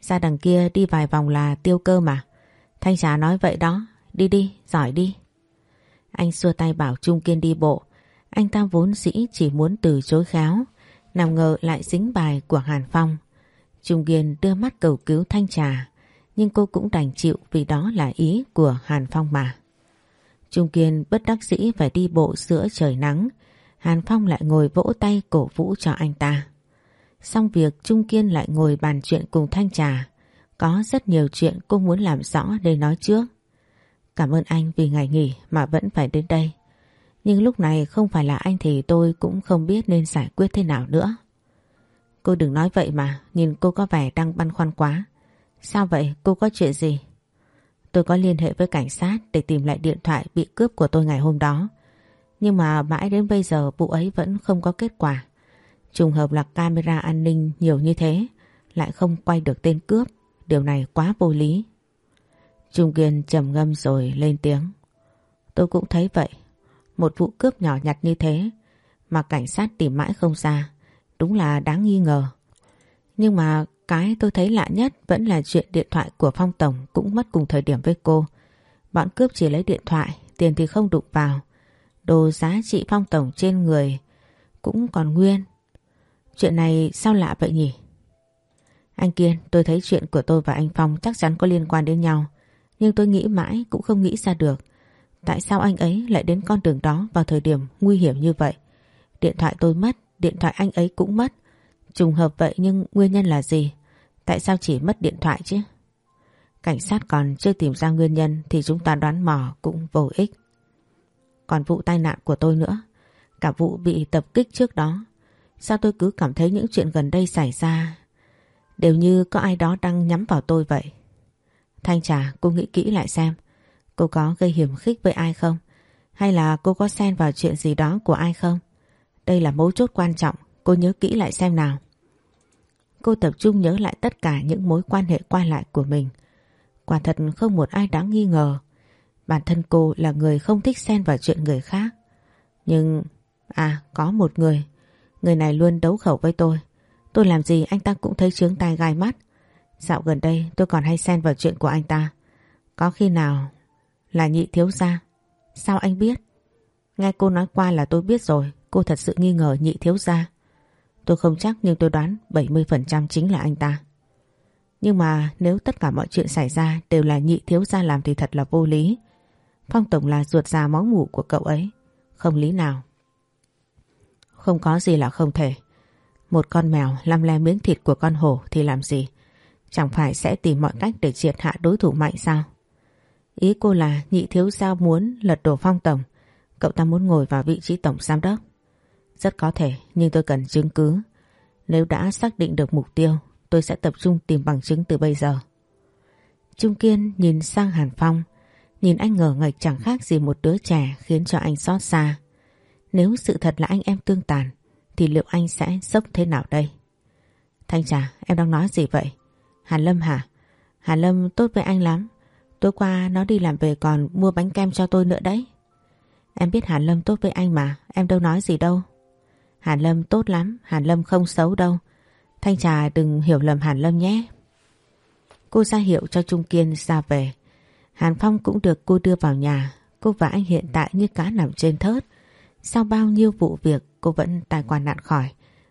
ra đằng kia đi vài vòng là tiêu cơ mà. Thanh Trà nói vậy đó, đi đi, giỏi đi. Anh xua tay bảo Trung Kiên đi bộ, anh ta vốn dĩ chỉ muốn từ chối khéo, nào ngờ lại dính bài của Hàn Phong. Trung Kiên đưa mắt cầu cứu Thanh Trà, nhưng cô cũng đành chịu vì đó là ý của Hàn Phong mà. Trung Kiên bất đắc dĩ phải đi bộ giữa trời nắng, Hàn Phong lại ngồi vỗ tay cổ vũ cho anh ta. Xong việc Trung Kiên lại ngồi bàn chuyện cùng Thanh Trà, có rất nhiều chuyện cô muốn làm rõ để nói trước. Cảm ơn anh vì ngày nghỉ mà vẫn phải đến đây. Nhưng lúc này không phải là anh thì tôi cũng không biết nên giải quyết thế nào nữa. Cô đừng nói vậy mà, nhìn cô có vẻ đang băn khoăn quá. Sao vậy, cô có chuyện gì? Tôi có liên hệ với cảnh sát để tìm lại điện thoại bị cướp của tôi ngày hôm đó. Nhưng mà mãi đến bây giờ vụ ấy vẫn không có kết quả. Trùng hợp là camera an ninh nhiều như thế, lại không quay được tên cướp. Điều này quá vô lý. Trung Kiên trầm ngâm rồi lên tiếng. Tôi cũng thấy vậy. Một vụ cướp nhỏ nhặt như thế mà cảnh sát tìm mãi không ra. Đúng là đáng nghi ngờ. Nhưng mà cái tôi thấy lạ nhất vẫn là chuyện điện thoại của Phong Tổng cũng mất cùng thời điểm với cô. Bọn cướp chỉ lấy điện thoại, tiền thì không đụng vào. Đồ giá trị Phong Tổng trên người cũng còn nguyên. Chuyện này sao lạ vậy nhỉ? Anh Kiên, tôi thấy chuyện của tôi và anh Phong chắc chắn có liên quan đến nhau. Nhưng tôi nghĩ mãi cũng không nghĩ ra được. Tại sao anh ấy lại đến con đường đó vào thời điểm nguy hiểm như vậy? Điện thoại tôi mất, điện thoại anh ấy cũng mất. Trùng hợp vậy nhưng nguyên nhân là gì? Tại sao chỉ mất điện thoại chứ? Cảnh sát còn chưa tìm ra nguyên nhân thì chúng ta đoán mò cũng vô ích. Còn vụ tai nạn của tôi nữa, cả vụ bị tập kích trước đó, sao tôi cứ cảm thấy những chuyện gần đây xảy ra đều như có ai đó đang nhắm vào tôi vậy. Thanh Trà, cô nghĩ kỹ lại xem, cô có gây hiểm khích với ai không? Hay là cô có xen vào chuyện gì đó của ai không? Đây là mấu chốt quan trọng, cô nhớ kỹ lại xem nào. Cô tập trung nhớ lại tất cả những mối quan hệ qua lại của mình. Quả thật không một ai đáng nghi ngờ. Bản thân cô là người không thích xen vào chuyện người khác. Nhưng... À, có một người. Người này luôn đấu khẩu với tôi. Tôi làm gì anh ta cũng thấy chướng tai gai mắt. Dạo gần đây tôi còn hay xen vào chuyện của anh ta. Có khi nào là nhị thiếu gia? Sao anh biết? Nghe cô nói qua là tôi biết rồi. Cô thật sự nghi ngờ nhị thiếu gia. Tôi không chắc nhưng tôi đoán 70% chính là anh ta. Nhưng mà nếu tất cả mọi chuyện xảy ra đều là nhị thiếu gia làm thì thật là vô lý. Phong Tổng là ruột già máu mủ của cậu ấy. Không lý nào. Không có gì là không thể. Một con mèo lăm le miếng thịt của con hổ thì làm gì? Chẳng phải sẽ tìm mọi cách để triệt hạ đối thủ mạnh sao? Ý cô là nhị thiếu gia muốn lật đổ Phong Tổng. Cậu ta muốn ngồi vào vị trí Tổng Giám Đốc. Rất có thể, nhưng tôi cần chứng cứ. Nếu đã xác định được mục tiêu, tôi sẽ tập trung tìm bằng chứng từ bây giờ. Trung Kiên nhìn sang Hàn Phong nhìn anh ngờ ngạch chẳng khác gì một đứa trẻ khiến cho anh xót xa. Nếu sự thật là anh em tương tàn thì liệu anh sẽ sốc thế nào đây? Thanh Trà em đang nói gì vậy? Hàn Lâm hả? Hàn Lâm tốt với anh lắm. Tối qua nó đi làm về còn mua bánh kem cho tôi nữa đấy. Em biết Hàn Lâm tốt với anh mà, em đâu nói gì đâu. Hàn Lâm tốt lắm, Hàn Lâm không xấu đâu. Thanh Trà đừng hiểu lầm Hàn Lâm nhé. Cô ra hiệu cho Trung Kiên ra về. Hàn Phong cũng được cô đưa vào nhà. Cô và anh hiện tại như cá nằm trên thớt. Sau bao nhiêu vụ việc cô vẫn tài qua nạn khỏi.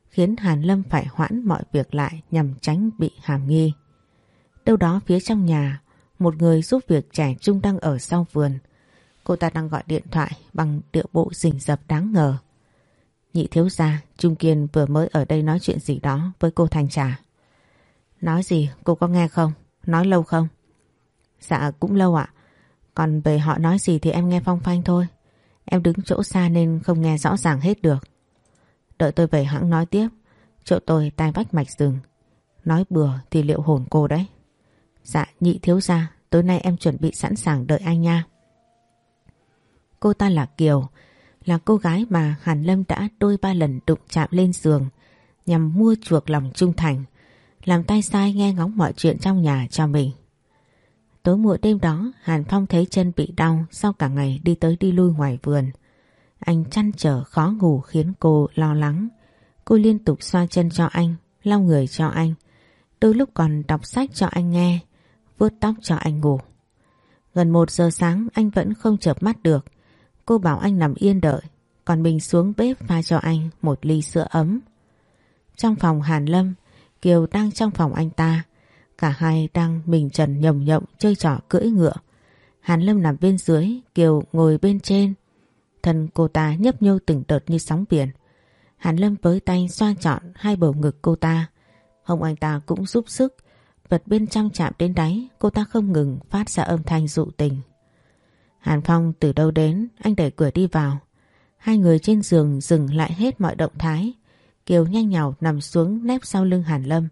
Khiến Hàn Lâm phải hoãn mọi việc lại nhằm tránh bị hàm nghi. Đâu đó phía trong nhà, một người giúp việc trẻ trung đang ở sau vườn. Cô ta đang gọi điện thoại bằng điệu bộ rình rập đáng ngờ. Nhị thiếu gia, Trung Kiên vừa mới ở đây nói chuyện gì đó với cô Thanh Trà. Nói gì, cô có nghe không? Nói lâu không? Dạ cũng lâu ạ. Còn về họ nói gì thì em nghe phong phanh thôi. Em đứng chỗ xa nên không nghe rõ ràng hết được. Đợi tôi về hãng nói tiếp. Chỗ tôi tai vách mạch rừng. Nói bừa thì liệu hồn cô đấy. Dạ nhị thiếu gia, tối nay em chuẩn bị sẵn sàng đợi anh nha. Cô ta là Kiều, là cô gái mà Hàn Lâm đã đôi ba lần đụng chạm lên giường nhằm mua chuộc lòng trung thành, làm tay sai nghe ngóng mọi chuyện trong nhà cho mình. Tối muộn đêm đó Hàn Phong thấy chân bị đau sau cả ngày đi tới đi lui ngoài vườn. Anh chăn trở khó ngủ khiến cô lo lắng. Cô liên tục xoa chân cho anh, lau người cho anh. Đôi lúc còn đọc sách cho anh nghe, vuốt tóc cho anh ngủ. Gần một giờ sáng anh vẫn không chợp mắt được. Cô bảo anh nằm yên đợi, còn mình xuống bếp pha cho anh một ly sữa ấm. Trong phòng Hàn Lâm, Kiều đang trong phòng anh ta. Cả hai đang mình trần nhồng nhộng chơi trò cưỡi ngựa. Hàn Lâm nằm bên dưới, Kiều ngồi bên trên. Thân cô ta nhấp nhô từng đợt như sóng biển. Hàn Lâm với tay xoa trọn hai bầu ngực cô ta. Hồng anh ta cũng giúp sức. Vật bên trong chạm đến đáy, cô ta không ngừng phát ra âm thanh dụ tình. Hàn Phong từ đâu đến, anh đẩy cửa đi vào. Hai người trên giường dừng lại hết mọi động thái. Kiều nhanh nhào nằm xuống nép sau lưng Hàn Lâm.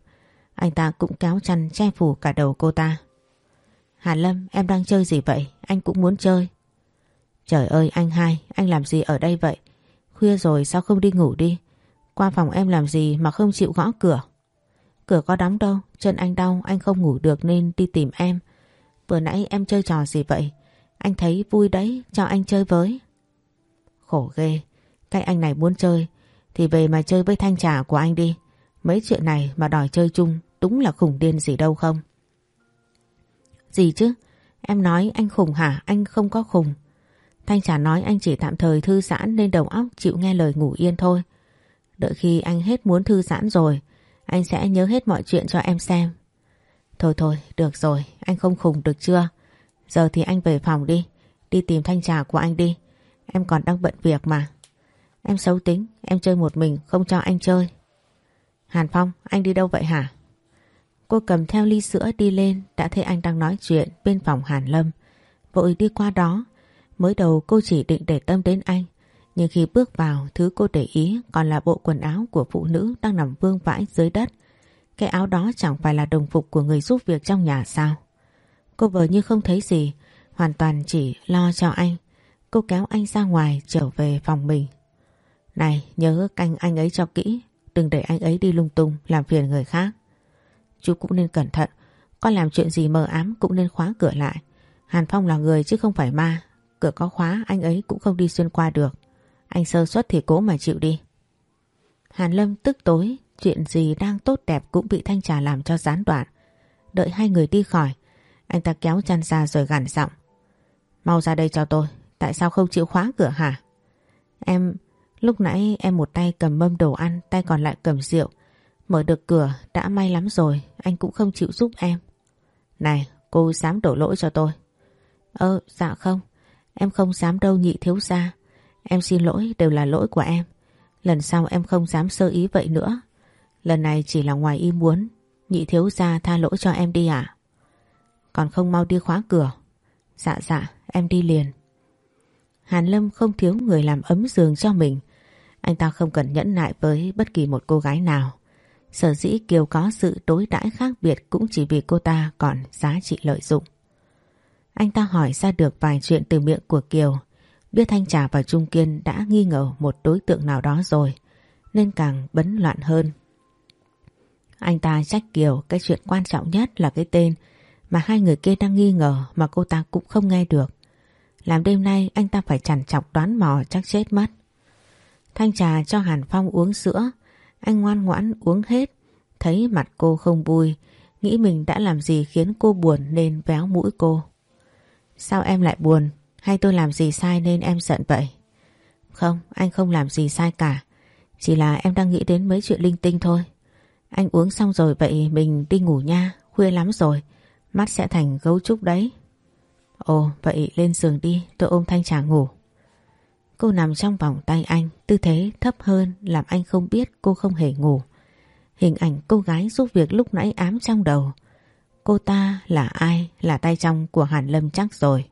Anh ta cũng kéo chăn che phủ cả đầu cô ta. Hàn Lâm, em đang chơi gì vậy? Anh cũng muốn chơi. Trời ơi anh hai, anh làm gì ở đây vậy? Khuya rồi sao không đi ngủ đi? Qua phòng em làm gì mà không chịu gõ cửa? Cửa có đóng đâu, chân anh đau, anh không ngủ được nên đi tìm em. Vừa nãy em chơi trò gì vậy? Anh thấy vui đấy, cho anh chơi với. Khổ ghê, cái anh này muốn chơi, thì về mà chơi với thanh trà của anh đi. Mấy chuyện này mà đòi chơi chung, đúng là khủng điên gì đâu không? Gì chứ? Em nói anh khủng hả? Anh không có khùng. Thanh trà nói anh chỉ tạm thời thư giãn nên đầu óc chịu nghe lời ngủ yên thôi. Đợi khi anh hết muốn thư giãn rồi, anh sẽ nhớ hết mọi chuyện cho em xem. Thôi thôi, được rồi, anh không khùng được chưa? Giờ thì anh về phòng đi, đi tìm thanh trà của anh đi. Em còn đang bận việc mà. Em xấu tính, em chơi một mình, không cho anh chơi. Hàn Phong, anh đi đâu vậy hả? Cô cầm theo ly sữa đi lên, đã thấy anh đang nói chuyện bên phòng Hàn Lâm. Vội đi qua đó, mới đầu cô chỉ định để tâm đến anh. Nhưng khi bước vào, thứ cô để ý còn là bộ quần áo của phụ nữ đang nằm vương vãi dưới đất. Cái áo đó chẳng phải là đồng phục của người giúp việc trong nhà sao? Cô vờ như không thấy gì, hoàn toàn chỉ lo cho anh. Cô kéo anh ra ngoài trở về phòng mình. Này, nhớ canh anh ấy cho kỹ, đừng để anh ấy đi lung tung làm phiền người khác. Chú cũng nên cẩn thận, con làm chuyện gì mờ ám cũng nên khóa cửa lại. Hàn Phong là người chứ không phải ma, cửa có khóa anh ấy cũng không đi xuyên qua được. Anh sơ suất thì cố mà chịu đi. Hàn Lâm tức tối, chuyện gì đang tốt đẹp cũng bị Thanh Trà làm cho gián đoạn. Đợi hai người đi khỏi, anh ta kéo chăn ra rồi gằn giọng. Mau ra đây cho tôi, tại sao không chịu khóa cửa hả? Em, lúc nãy em một tay cầm mâm đồ ăn, tay còn lại cầm rượu. Mở được cửa đã may lắm rồi, anh cũng không chịu giúp em. Này, cô dám đổ lỗi cho tôi. Ơ, dạ không, em không dám đâu nhị thiếu gia. Em xin lỗi đều là lỗi của em. Lần sau em không dám sơ ý vậy nữa. Lần này chỉ là ngoài ý muốn. Nhị thiếu gia tha lỗi cho em đi à Còn không mau đi khóa cửa. Dạ dạ, em đi liền. Hàn Lâm không thiếu người làm ấm giường cho mình. Anh ta không cần nhẫn nại với bất kỳ một cô gái nào. Sở dĩ Kiều có sự đối đãi khác biệt cũng chỉ vì cô ta còn giá trị lợi dụng. Anh ta hỏi ra được vài chuyện từ miệng của Kiều. Biết Thanh Trà và Trung Kiên đã nghi ngờ một đối tượng nào đó rồi, nên càng bấn loạn hơn. Anh ta trách Kiều cái chuyện quan trọng nhất là cái tên mà hai người kia đang nghi ngờ mà cô ta cũng không nghe được. Làm đêm nay anh ta phải chằn chọc đoán mò chắc chết mất. Thanh trà cho Hàn Phong uống sữa, anh ngoan ngoãn uống hết, thấy mặt cô không vui, nghĩ mình đã làm gì khiến cô buồn nên véo mũi cô. Sao em lại buồn? Hay tôi làm gì sai nên em giận vậy? Không, anh không làm gì sai cả. Chỉ là em đang nghĩ đến mấy chuyện linh tinh thôi. Anh uống xong rồi vậy mình đi ngủ nha, khuya lắm rồi. Mắt sẽ thành gấu trúc đấy. Ồ, vậy lên giường đi, tôi ôm Thanh Trà ngủ. Cô nằm trong vòng tay anh, tư thế thấp hơn làm anh không biết cô không hề ngủ. Hình ảnh cô gái giúp việc lúc nãy ám trong đầu. Cô ta là ai? Là tay trong của Hàn Lâm chắc rồi.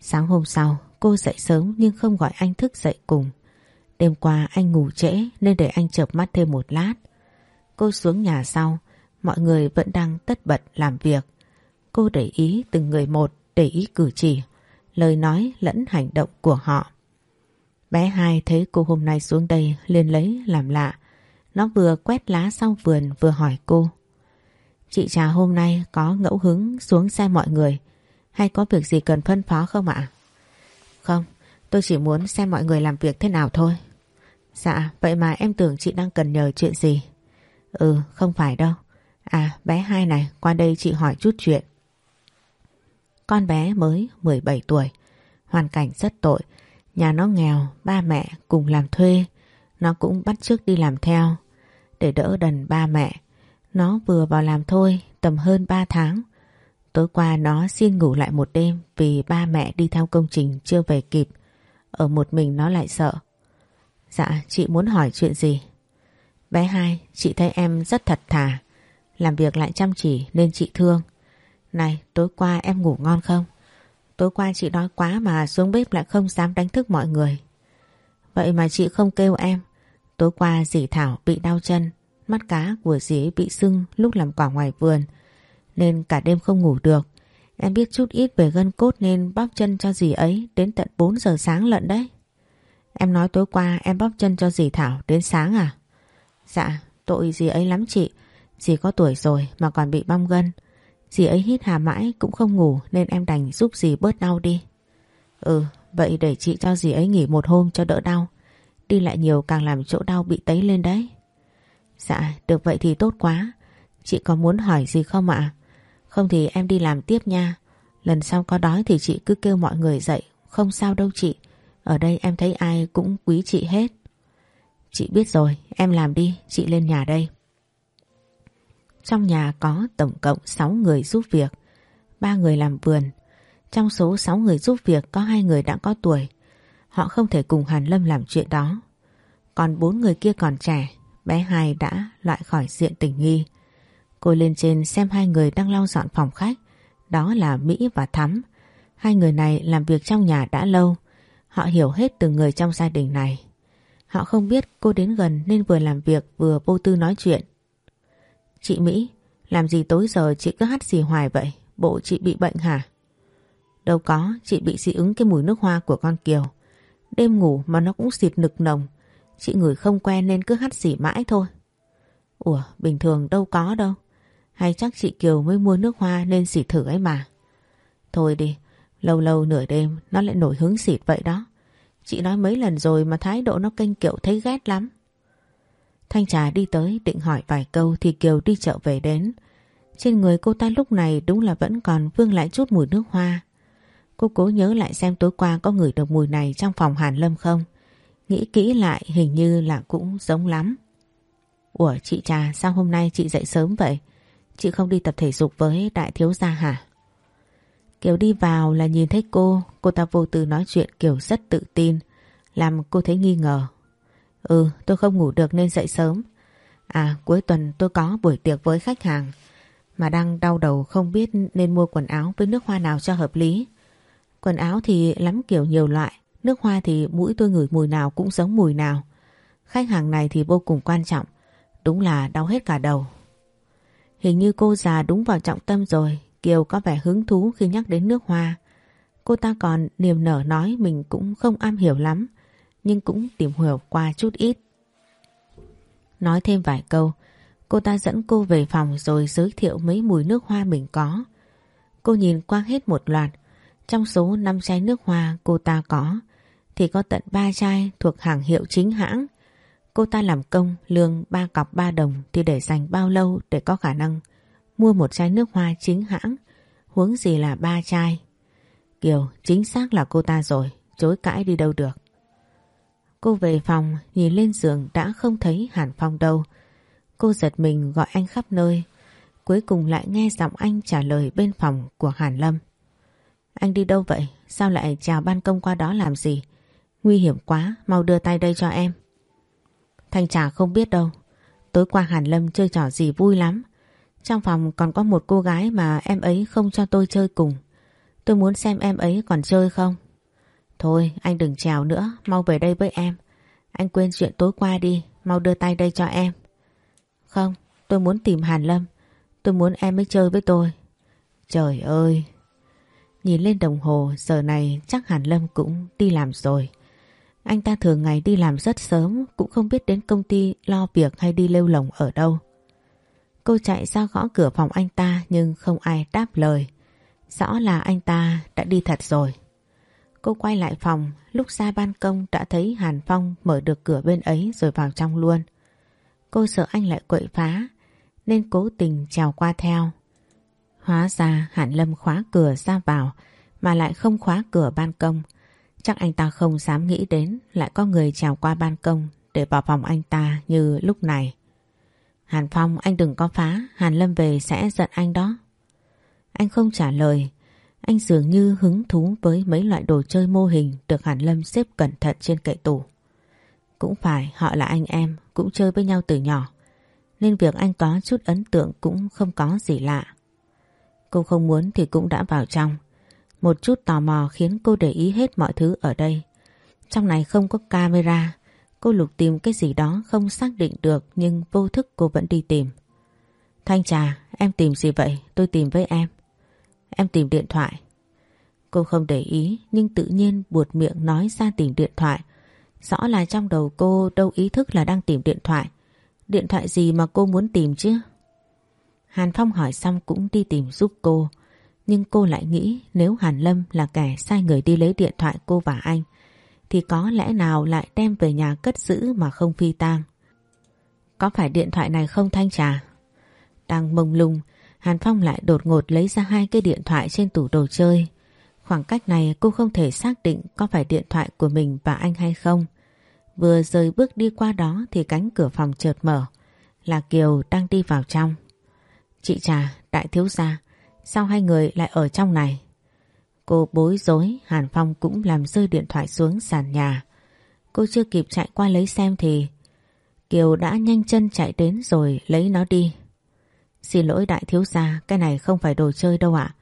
Sáng hôm sau, cô dậy sớm nhưng không gọi anh thức dậy cùng. Đêm qua anh ngủ trễ nên để anh chợp mắt thêm một lát. Cô xuống nhà sau, mọi người vẫn đang tất bật làm việc. cô để ý từng người một, để ý cử chỉ, lời nói lẫn hành động của họ. Bé hai thấy cô hôm nay xuống đây liền lấy làm lạ. Nó vừa quét lá sau vườn vừa hỏi cô. Chị trà hôm nay có ngẫu hứng xuống xem mọi người hay có việc gì cần phân phó không ạ? Không, tôi chỉ muốn xem mọi người làm việc thế nào thôi. Dạ, vậy mà em tưởng chị đang cần nhờ chuyện gì. Ừ, không phải đâu. À, bé hai này, qua đây chị hỏi chút chuyện. Con bé mới 17 tuổi, hoàn cảnh rất tội. Nhà nó nghèo, ba mẹ cùng làm thuê. Nó cũng bắt chước đi làm theo. Để đỡ đần ba mẹ, nó vừa vào làm thôi, tầm hơn 3 tháng. Tối qua nó xin ngủ lại một đêm vì ba mẹ đi theo công trình chưa về kịp. Ở một mình nó lại sợ. Dạ, chị muốn hỏi chuyện gì? Bé hai, chị thấy em rất thật thà. Làm việc lại chăm chỉ nên chị thương. Này, tối qua em ngủ ngon không? Tối qua chị đói quá mà xuống bếp lại không dám đánh thức mọi người. Vậy mà chị không kêu em. Tối qua dì Thảo bị đau chân, mắt cá của dì ấy bị sưng lúc làm quả ngoài vườn, nên cả đêm không ngủ được. Em biết chút ít về gân cốt nên bóp chân cho dì ấy đến tận 4 giờ sáng lận đấy. Em nói tối qua em bóp chân cho dì Thảo đến sáng à? Dạ, tội dì ấy lắm chị. Dì có tuổi rồi mà còn bị bong gân. Dì ấy hít hà mãi cũng không ngủ nên em đành giúp dì bớt đau đi. Ừ, vậy để chị cho dì ấy nghỉ một hôm cho đỡ đau. Đi lại nhiều càng làm chỗ đau bị tấy lên đấy. Dạ, được vậy thì tốt quá. Chị có muốn hỏi gì không ạ? Không thì em đi làm tiếp nha. Lần sau có đói thì chị cứ kêu mọi người dậy. Không sao đâu chị. Ở đây em thấy ai cũng quý chị hết. Chị biết rồi, em làm đi, chị lên nhà đây. Trong nhà có tổng cộng 6 người giúp việc, ba người làm vườn. Trong số 6 người giúp việc có hai người đã có tuổi. Họ không thể cùng Hàn Lâm làm chuyện đó. Còn bốn người kia còn trẻ, bé hai đã loại khỏi diện tình nghi. Cô lên trên xem hai người đang lau dọn phòng khách. Đó là Mỹ và Thắm. Hai người này làm việc trong nhà đã lâu. Họ hiểu hết từng người trong gia đình này. Họ không biết cô đến gần nên vừa làm việc vừa vô tư nói chuyện. Chị Mỹ, làm gì tối giờ chị cứ hát xì hoài vậy? Bộ chị bị bệnh hả? Đâu có, chị bị dị ứng cái mùi nước hoa của con Kiều. Đêm ngủ mà nó cũng xịt nực nồng. Chị ngửi không quen nên cứ hắt xì mãi thôi. Ủa, bình thường đâu có đâu. Hay chắc chị Kiều mới mua nước hoa nên xịt thử ấy mà. Thôi đi, lâu lâu nửa đêm nó lại nổi hứng xịt vậy đó. Chị nói mấy lần rồi mà thái độ nó kênh kiệu thấy ghét lắm. Thanh trà đi tới định hỏi vài câu thì Kiều đi chợ về đến. Trên người cô ta lúc này đúng là vẫn còn vương lại chút mùi nước hoa. Cô cố nhớ lại xem tối qua có ngửi được mùi này trong phòng Hàn Lâm không. Nghĩ kỹ lại hình như là cũng giống lắm. Ủa chị trà sao hôm nay chị dậy sớm vậy? Chị không đi tập thể dục với đại thiếu gia hả? Kiều đi vào là nhìn thấy cô, cô ta vô tư nói chuyện kiểu rất tự tin, làm cô thấy nghi ngờ. Ừ, tôi không ngủ được nên dậy sớm. À, cuối tuần tôi có buổi tiệc với khách hàng, mà đang đau đầu không biết nên mua quần áo với nước hoa nào cho hợp lý. Quần áo thì lắm kiểu nhiều loại, nước hoa thì mũi tôi ngửi mùi nào cũng giống mùi nào. Khách hàng này thì vô cùng quan trọng, đúng là đau hết cả đầu. Hình như cô già đúng vào trọng tâm rồi, Kiều có vẻ hứng thú khi nhắc đến nước hoa. Cô ta còn niềm nở nói mình cũng không am hiểu lắm, nhưng cũng tìm hiểu qua chút ít. Nói thêm vài câu, cô ta dẫn cô về phòng rồi giới thiệu mấy mùi nước hoa mình có. Cô nhìn qua hết một loạt, trong số 5 chai nước hoa cô ta có, thì có tận ba chai thuộc hàng hiệu chính hãng. Cô ta làm công lương ba cọc ba đồng thì để dành bao lâu để có khả năng mua một chai nước hoa chính hãng, huống gì là ba chai. Kiều chính xác là cô ta rồi, chối cãi đi đâu được. Cô về phòng nhìn lên giường đã không thấy Hàn Phong đâu. Cô giật mình gọi anh khắp nơi. Cuối cùng lại nghe giọng anh trả lời bên phòng của Hàn Lâm. Anh đi đâu vậy? Sao lại chào ban công qua đó làm gì? Nguy hiểm quá, mau đưa tay đây cho em. Thanh trà không biết đâu. Tối qua Hàn Lâm chơi trò gì vui lắm. Trong phòng còn có một cô gái mà em ấy không cho tôi chơi cùng. Tôi muốn xem em ấy còn chơi không. Thôi anh đừng trèo nữa, mau về đây với em. Anh quên chuyện tối qua đi, mau đưa tay đây cho em. Không, tôi muốn tìm Hàn Lâm. Tôi muốn em ấy chơi với tôi. Trời ơi! Nhìn lên đồng hồ giờ này chắc Hàn Lâm cũng đi làm rồi. Anh ta thường ngày đi làm rất sớm cũng không biết đến công ty lo việc hay đi lêu lồng ở đâu. Cô chạy ra gõ cửa phòng anh ta nhưng không ai đáp lời. Rõ là anh ta đã đi thật rồi. Cô quay lại phòng, lúc ra ban công đã thấy Hàn Phong mở được cửa bên ấy rồi vào trong luôn. Cô sợ anh lại quậy phá, nên cố tình trèo qua theo. Hóa ra Hàn Lâm khóa cửa ra vào mà lại không khóa cửa ban công. Chắc anh ta không dám nghĩ đến lại có người trèo qua ban công để vào phòng anh ta như lúc này. Hàn Phong anh đừng có phá, Hàn Lâm về sẽ giận anh đó. Anh không trả lời, anh dường như hứng thú với mấy loại đồ chơi mô hình được Hàn Lâm xếp cẩn thận trên kệ tủ. Cũng phải họ là anh em, cũng chơi với nhau từ nhỏ. Nên việc anh có chút ấn tượng cũng không có gì lạ. Cô không muốn thì cũng đã vào trong. Một chút tò mò khiến cô để ý hết mọi thứ ở đây. Trong này không có camera. Cô lục tìm cái gì đó không xác định được nhưng vô thức cô vẫn đi tìm. Thanh trà, em tìm gì vậy? Tôi tìm với em. Em tìm điện thoại. Cô không để ý nhưng tự nhiên buột miệng nói ra tìm điện thoại. Rõ là trong đầu cô đâu ý thức là đang tìm điện thoại. Điện thoại gì mà cô muốn tìm chứ? Hàn Phong hỏi xong cũng đi tìm giúp cô. Nhưng cô lại nghĩ nếu Hàn Lâm là kẻ sai người đi lấy điện thoại cô và anh thì có lẽ nào lại đem về nhà cất giữ mà không phi tang. Có phải điện thoại này không thanh trà? Đang mông lung Hàn Phong lại đột ngột lấy ra hai cái điện thoại trên tủ đồ chơi. Khoảng cách này cô không thể xác định có phải điện thoại của mình và anh hay không. Vừa rời bước đi qua đó thì cánh cửa phòng chợt mở. Là Kiều đang đi vào trong. Chị Trà, đại thiếu gia, sao hai người lại ở trong này? Cô bối rối, Hàn Phong cũng làm rơi điện thoại xuống sàn nhà. Cô chưa kịp chạy qua lấy xem thì Kiều đã nhanh chân chạy đến rồi lấy nó đi. Xin lỗi đại thiếu gia, cái này không phải đồ chơi đâu ạ.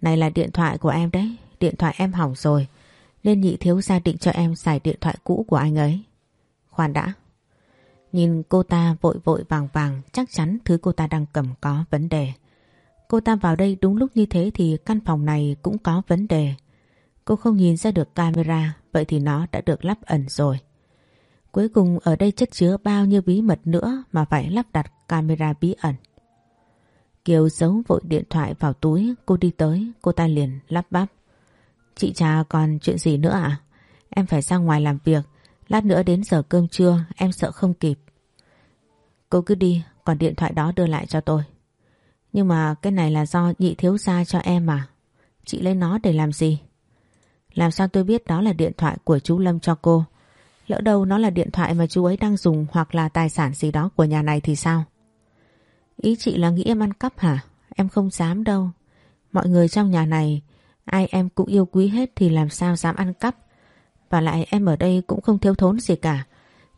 Này là điện thoại của em đấy, điện thoại em hỏng rồi. Nên nhị thiếu gia định cho em xài điện thoại cũ của anh ấy. Khoan đã. Nhìn cô ta vội vội vàng vàng chắc chắn thứ cô ta đang cầm có vấn đề. Cô ta vào đây đúng lúc như thế thì căn phòng này cũng có vấn đề. Cô không nhìn ra được camera, vậy thì nó đã được lắp ẩn rồi. Cuối cùng ở đây chất chứa bao nhiêu bí mật nữa mà phải lắp đặt camera bí ẩn. Kiều giấu vội điện thoại vào túi, cô đi tới, cô ta liền lắp bắp. Chị Trà còn chuyện gì nữa à? Em phải ra ngoài làm việc, lát nữa đến giờ cơm trưa, em sợ không kịp. Cô cứ đi, còn điện thoại đó đưa lại cho tôi. Nhưng mà cái này là do nhị thiếu gia cho em mà. Chị lấy nó để làm gì? Làm sao tôi biết đó là điện thoại của chú Lâm cho cô? Lỡ đâu nó là điện thoại mà chú ấy đang dùng hoặc là tài sản gì đó của nhà này thì sao? Ý chị là nghĩ em ăn cắp hả? Em không dám đâu. Mọi người trong nhà này, ai em cũng yêu quý hết thì làm sao dám ăn cắp. Và lại em ở đây cũng không thiếu thốn gì cả.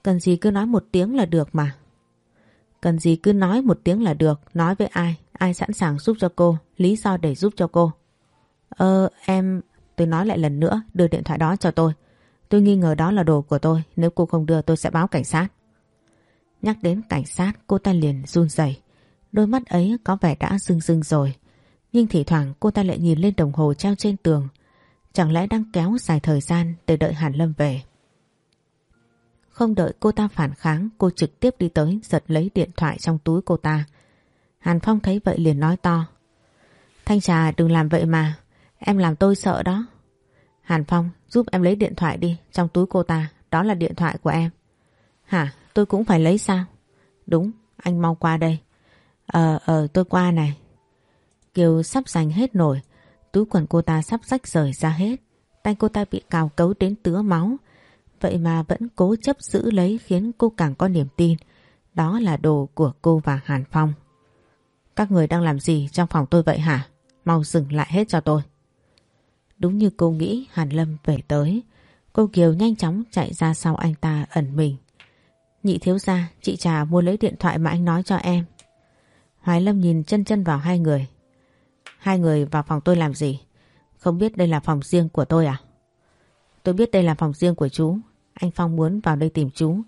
Cần gì cứ nói một tiếng là được mà. Cần gì cứ nói một tiếng là được, nói với ai, ai sẵn sàng giúp cho cô, lý do để giúp cho cô. Ờ, em, tôi nói lại lần nữa, đưa điện thoại đó cho tôi. Tôi nghi ngờ đó là đồ của tôi, nếu cô không đưa tôi sẽ báo cảnh sát. Nhắc đến cảnh sát, cô ta liền run rẩy. Đôi mắt ấy có vẻ đã rưng rưng rồi. Nhưng thỉ thoảng cô ta lại nhìn lên đồng hồ treo trên tường. Chẳng lẽ đang kéo dài thời gian để đợi Hàn Lâm về. Không đợi cô ta phản kháng, cô trực tiếp đi tới giật lấy điện thoại trong túi cô ta. Hàn Phong thấy vậy liền nói to. Thanh trà đừng làm vậy mà, em làm tôi sợ đó. Hàn Phong giúp em lấy điện thoại đi, trong túi cô ta, đó là điện thoại của em. Hả, tôi cũng phải lấy sao? Đúng, anh mau qua đây. Ờ, ờ, tôi qua này. Kiều sắp giành hết nổi, túi quần cô ta sắp rách rời ra hết. Tay cô ta bị cào cấu đến tứa máu. Vậy mà vẫn cố chấp giữ lấy khiến cô càng có niềm tin. Đó là đồ của cô và Hàn Phong. Các người đang làm gì trong phòng tôi vậy hả? Mau dừng lại hết cho tôi. Đúng như cô nghĩ Hàn Lâm về tới. Cô Kiều nhanh chóng chạy ra sau anh ta ẩn mình. Nhị thiếu gia, chị Trà mua lấy điện thoại mà anh nói cho em. Hoài Lâm nhìn chân chân vào hai người. Hai người vào phòng tôi làm gì? Không biết đây là phòng riêng của tôi à? Tôi biết đây là phòng riêng của chú. Anh Phong muốn vào đây tìm chú.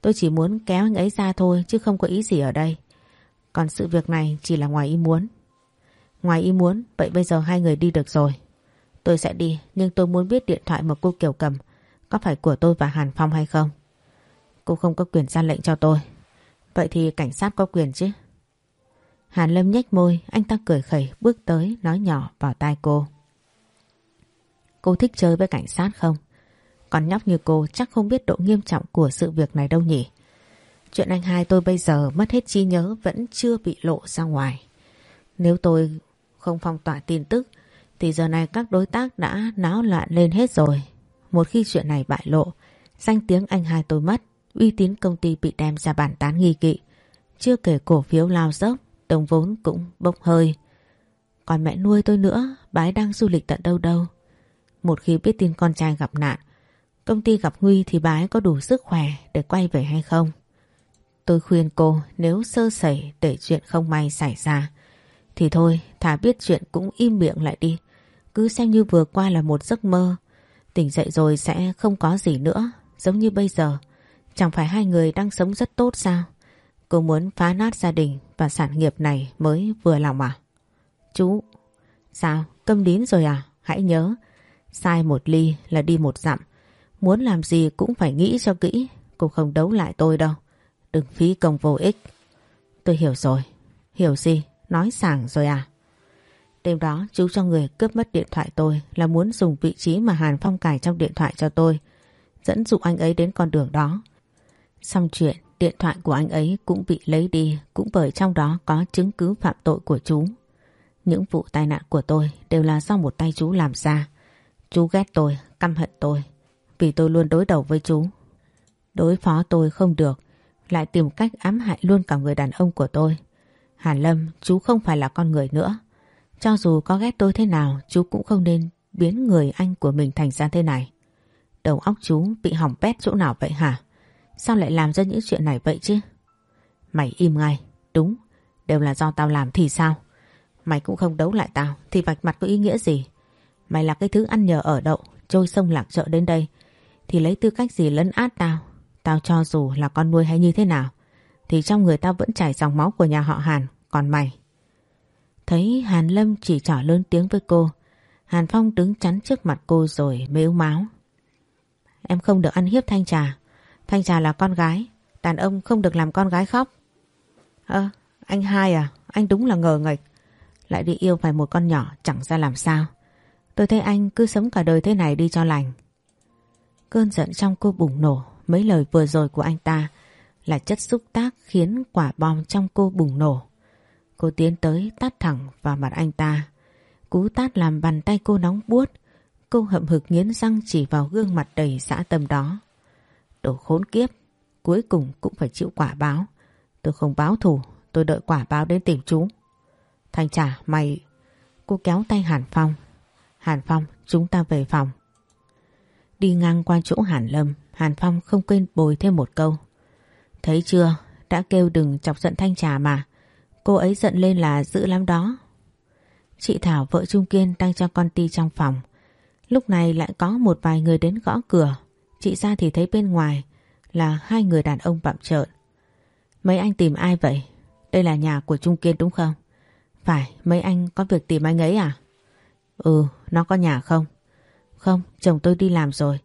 Tôi chỉ muốn kéo anh ấy ra thôi chứ không có ý gì ở đây. Còn sự việc này chỉ là ngoài ý muốn. Ngoài ý muốn, vậy bây giờ hai người đi được rồi. Tôi sẽ đi, nhưng tôi muốn biết điện thoại mà cô Kiều cầm có phải của tôi và Hàn Phong hay không. Cô không có quyền ra lệnh cho tôi. Vậy thì cảnh sát có quyền chứ. Hàn Lâm nhếch môi, anh ta cười khẩy bước tới nói nhỏ vào tai cô. Cô thích chơi với cảnh sát không? Còn nhóc như cô chắc không biết độ nghiêm trọng của sự việc này đâu nhỉ. Chuyện anh hai tôi bây giờ mất hết trí nhớ vẫn chưa bị lộ ra ngoài. Nếu tôi không phong tỏa tin tức thì giờ này các đối tác đã náo loạn lên hết rồi. Một khi chuyện này bại lộ, danh tiếng anh hai tôi mất, uy tín công ty bị đem ra bàn tán nghi kỵ. Chưa kể cổ phiếu lao dốc, đồng vốn cũng bốc hơi. Còn mẹ nuôi tôi nữa, bái đang du lịch tận đâu đâu. Một khi biết tin con trai gặp nạn, công ty gặp nguy thì bái có đủ sức khỏe để quay về hay không? Tôi khuyên cô nếu sơ sẩy để chuyện không may xảy ra, thì thôi thà biết chuyện cũng im miệng lại đi. Cứ xem như vừa qua là một giấc mơ. Tỉnh dậy rồi sẽ không có gì nữa, giống như bây giờ. Chẳng phải hai người đang sống rất tốt sao? Cô muốn phá nát gia đình và sản nghiệp này mới vừa lòng à? Chú, sao? Câm đín rồi à? Hãy nhớ, sai một ly là đi một dặm. Muốn làm gì cũng phải nghĩ cho kỹ. Cô không đấu lại tôi đâu. Đừng phí công vô ích. Tôi hiểu rồi. Hiểu gì? Nói sảng rồi à? Đêm đó chú cho người cướp mất điện thoại tôi là muốn dùng vị trí mà Hàn Phong cài trong điện thoại cho tôi. Dẫn dụ anh ấy đến con đường đó. Xong chuyện, điện thoại của anh ấy cũng bị lấy đi cũng bởi trong đó có chứng cứ phạm tội của chú. Những vụ tai nạn của tôi đều là do một tay chú làm ra. Chú ghét tôi, căm hận tôi vì tôi luôn đối đầu với chú. Đối phó tôi không được, lại tìm cách ám hại luôn cả người đàn ông của tôi. Hàn Lâm, chú không phải là con người nữa. Cho dù có ghét tôi thế nào, chú cũng không nên biến người anh của mình thành ra thế này. Đầu óc chú bị hỏng bét chỗ nào vậy hả? Sao lại làm ra những chuyện này vậy chứ? Mày im ngay, đúng, đều là do tao làm thì sao? Mày cũng không đấu lại tao, thì vạch mặt có ý nghĩa gì? Mày là cái thứ ăn nhờ ở đậu, trôi sông lạc chợ đến đây, thì lấy tư cách gì lấn át tao? Tao cho dù là con nuôi hay như thế nào, thì trong người tao vẫn chảy dòng máu của nhà họ Hàn, còn mày? Thấy Hàn Lâm chỉ trỏ lớn tiếng với cô Hàn Phong đứng chắn trước mặt cô rồi mếu máu Em không được ăn hiếp Thanh Trà. Thanh Trà là con gái. Đàn ông không được làm con gái khóc. Ơ anh hai à? Anh đúng là ngờ nghịch Lại đi yêu phải một con nhỏ chẳng ra làm sao. Tôi thấy anh cứ sống cả đời thế này đi cho lành. Cơn giận trong cô bùng nổ. Mấy lời vừa rồi của anh ta Là chất xúc tác khiến quả bom trong cô bùng nổ Cô tiến tới tát thẳng vào mặt anh ta. Cú tát làm bàn tay cô nóng buốt. Cô hậm hực nghiến răng chỉ vào gương mặt đầy xã tâm đó. Đồ khốn kiếp, cuối cùng cũng phải chịu quả báo. Tôi không báo thù, tôi đợi quả báo đến tìm chú. Thanh trả, mày... Cô kéo tay Hàn Phong. Hàn Phong, chúng ta về phòng. Đi ngang qua chỗ Hàn Lâm, Hàn Phong không quên bồi thêm một câu. Thấy chưa, đã kêu đừng chọc giận Thanh Trà mà. Cô ấy giận lên là dữ lắm đó. Chị Thảo vợ Trung Kiên đang cho con ti trong phòng. Lúc này lại có một vài người đến gõ cửa. Chị ra thì thấy bên ngoài là hai người đàn ông bạm trợn. Mấy anh tìm ai vậy? Đây là nhà của Trung Kiên đúng không? Phải, mấy anh có việc tìm anh ấy à? Ừ, nó có nhà không? Không, chồng tôi đi làm rồi.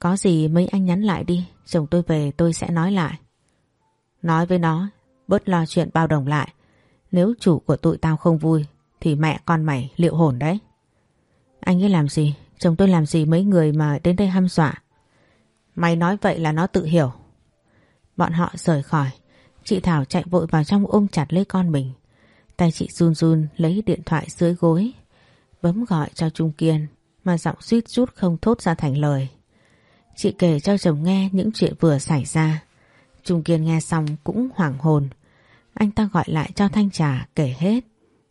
Có gì mấy anh nhắn lại đi, chồng tôi về tôi sẽ nói lại. Nói với nó, bớt lo chuyện bao đồng lại. Nếu chủ của tụi tao không vui thì mẹ con mày liệu hồn đấy. Anh ấy làm gì? Chồng tôi làm gì mấy người mà đến đây hăm dọa? Mày nói vậy là nó tự hiểu. Bọn họ rời khỏi. Chị Thảo chạy vội vào trong ôm chặt lấy con mình. Tay chị run run lấy điện thoại dưới gối. Bấm gọi cho Trung Kiên mà giọng suýt chút không thốt ra thành lời. Chị kể cho chồng nghe những chuyện vừa xảy ra. Trung Kiên nghe xong cũng hoảng hồn. Anh ta gọi lại cho Thanh Trà kể hết.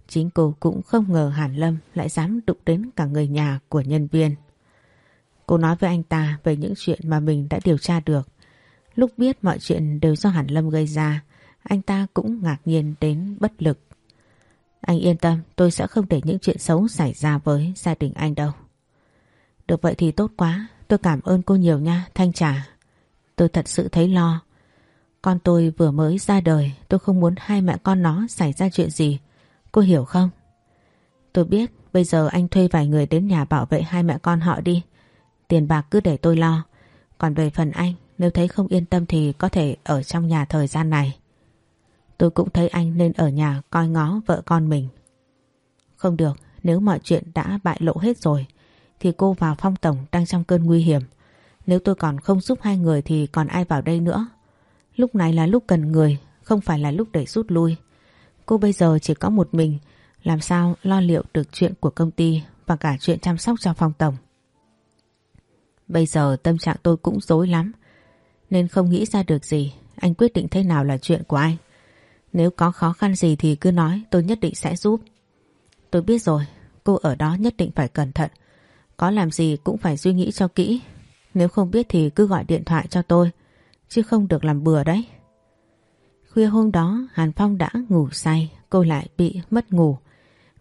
Chính cô cũng không ngờ Hàn Lâm lại dám đụng đến cả người nhà của nhân viên. Cô nói với anh ta về những chuyện mà mình đã điều tra được. Lúc biết mọi chuyện đều do Hàn Lâm gây ra, anh ta cũng ngạc nhiên đến bất lực. Anh yên tâm, tôi sẽ không để những chuyện xấu xảy ra với gia đình anh đâu. Được vậy thì tốt quá, tôi cảm ơn cô nhiều nha, Thanh Trà. Tôi thật sự thấy lo. Con tôi vừa mới ra đời Tôi không muốn hai mẹ con nó xảy ra chuyện gì Cô hiểu không Tôi biết bây giờ anh thuê vài người đến nhà bảo vệ hai mẹ con họ đi. Tiền bạc cứ để tôi lo. Còn về phần anh, nếu thấy không yên tâm thì có thể ở trong nhà thời gian này. Tôi cũng thấy anh nên ở nhà coi ngó vợ con mình. Không được, nếu mọi chuyện đã bại lộ hết rồi thì cô vào phong tổng đang trong cơn nguy hiểm. Nếu tôi còn không giúp hai người thì còn ai vào đây nữa. Lúc này là lúc cần người, không phải là lúc để rút lui. Cô bây giờ chỉ có một mình, làm sao lo liệu được chuyện của công ty và cả chuyện chăm sóc cho phong tổng. Bây giờ tâm trạng tôi cũng dối lắm, nên không nghĩ ra được gì. Anh quyết định thế nào là chuyện của anh. Nếu có khó khăn gì thì cứ nói tôi nhất định sẽ giúp. Tôi biết rồi, cô ở đó nhất định phải cẩn thận. Có làm gì cũng phải suy nghĩ cho kỹ. Nếu không biết thì cứ gọi điện thoại cho tôi, chứ không được làm bừa đấy. Khuya hôm đó Hàn Phong đã ngủ say, cô lại bị mất ngủ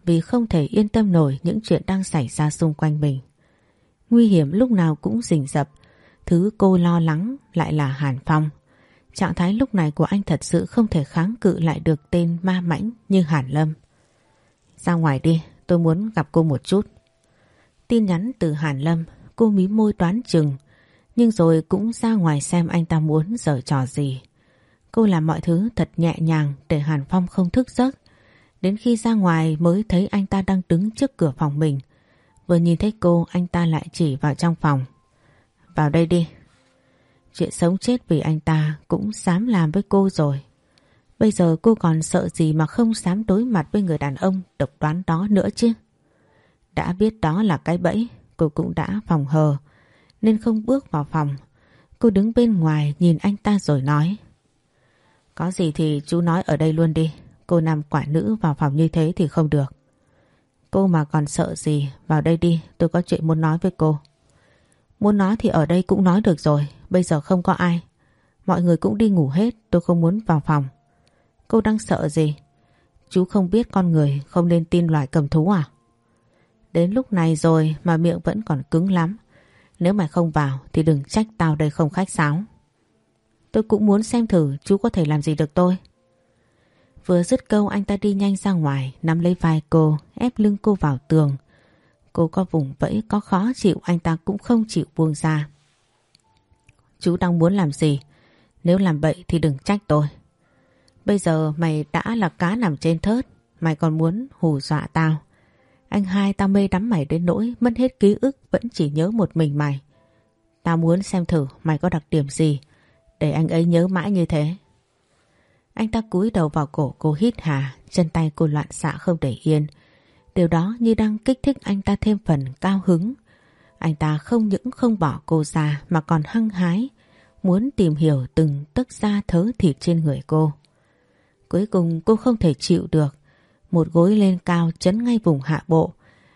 vì không thể yên tâm nổi những chuyện đang xảy ra xung quanh mình. Nguy hiểm lúc nào cũng rình rập, thứ cô lo lắng lại là Hàn Phong. Trạng thái lúc này của anh thật sự không thể kháng cự lại được tên ma mãnh như Hàn Lâm. Ra ngoài đi, tôi muốn gặp cô một chút. Tin nhắn từ Hàn Lâm, cô mí môi đoán chừng, nhưng rồi cũng ra ngoài xem anh ta muốn giở trò gì. Cô làm mọi thứ thật nhẹ nhàng để Hàn Phong không thức giấc. Đến khi ra ngoài mới thấy anh ta đang đứng trước cửa phòng mình. Vừa nhìn thấy cô anh ta lại chỉ vào trong phòng. Vào đây đi. Chuyện sống chết vì anh ta cũng dám làm với cô rồi. Bây giờ cô còn sợ gì mà không dám đối mặt với người đàn ông độc đoán đó nữa chứ. Đã biết đó là cái bẫy, cô cũng đã phòng hờ, nên không bước vào phòng. Cô đứng bên ngoài nhìn anh ta rồi nói. Có gì thì chú nói ở đây luôn đi, cô nằm quả nữ vào phòng như thế thì không được. Cô mà còn sợ gì, vào đây đi, tôi có chuyện muốn nói với cô. Muốn nói thì ở đây cũng nói được rồi, bây giờ không có ai. Mọi người cũng đi ngủ hết, tôi không muốn vào phòng. Cô đang sợ gì? Chú không biết con người không nên tin loài cầm thú à? Đến lúc này rồi mà miệng vẫn còn cứng lắm. Nếu mày không vào thì đừng trách tao đây không khách sáo. Tôi cũng muốn xem thử chú có thể làm gì được tôi. Vừa dứt câu anh ta đi nhanh ra ngoài, nắm lấy vai cô, ép lưng cô vào tường. Cô có vùng vẫy, có khó chịu, anh ta cũng không chịu buông ra. Chú đang muốn làm gì? Nếu làm bậy thì đừng trách tôi. Bây giờ mày đã là cá nằm trên thớt, mày còn muốn hù dọa tao. Anh hai tao mê đắm mày đến nỗi mất hết ký ức vẫn chỉ nhớ một mình mày. Tao muốn xem thử mày có đặc điểm gì để anh ấy nhớ mãi như thế. Anh ta cúi đầu vào cổ cô hít hà, chân tay cô loạn xạ không để yên. Điều đó như đang kích thích anh ta thêm phần cao hứng. Anh ta không những không bỏ cô ra mà còn hăng hái, muốn tìm hiểu từng tấc da thớ thịt trên người cô. Cuối cùng cô không thể chịu được. Một gối lên cao chấn ngay vùng hạ bộ.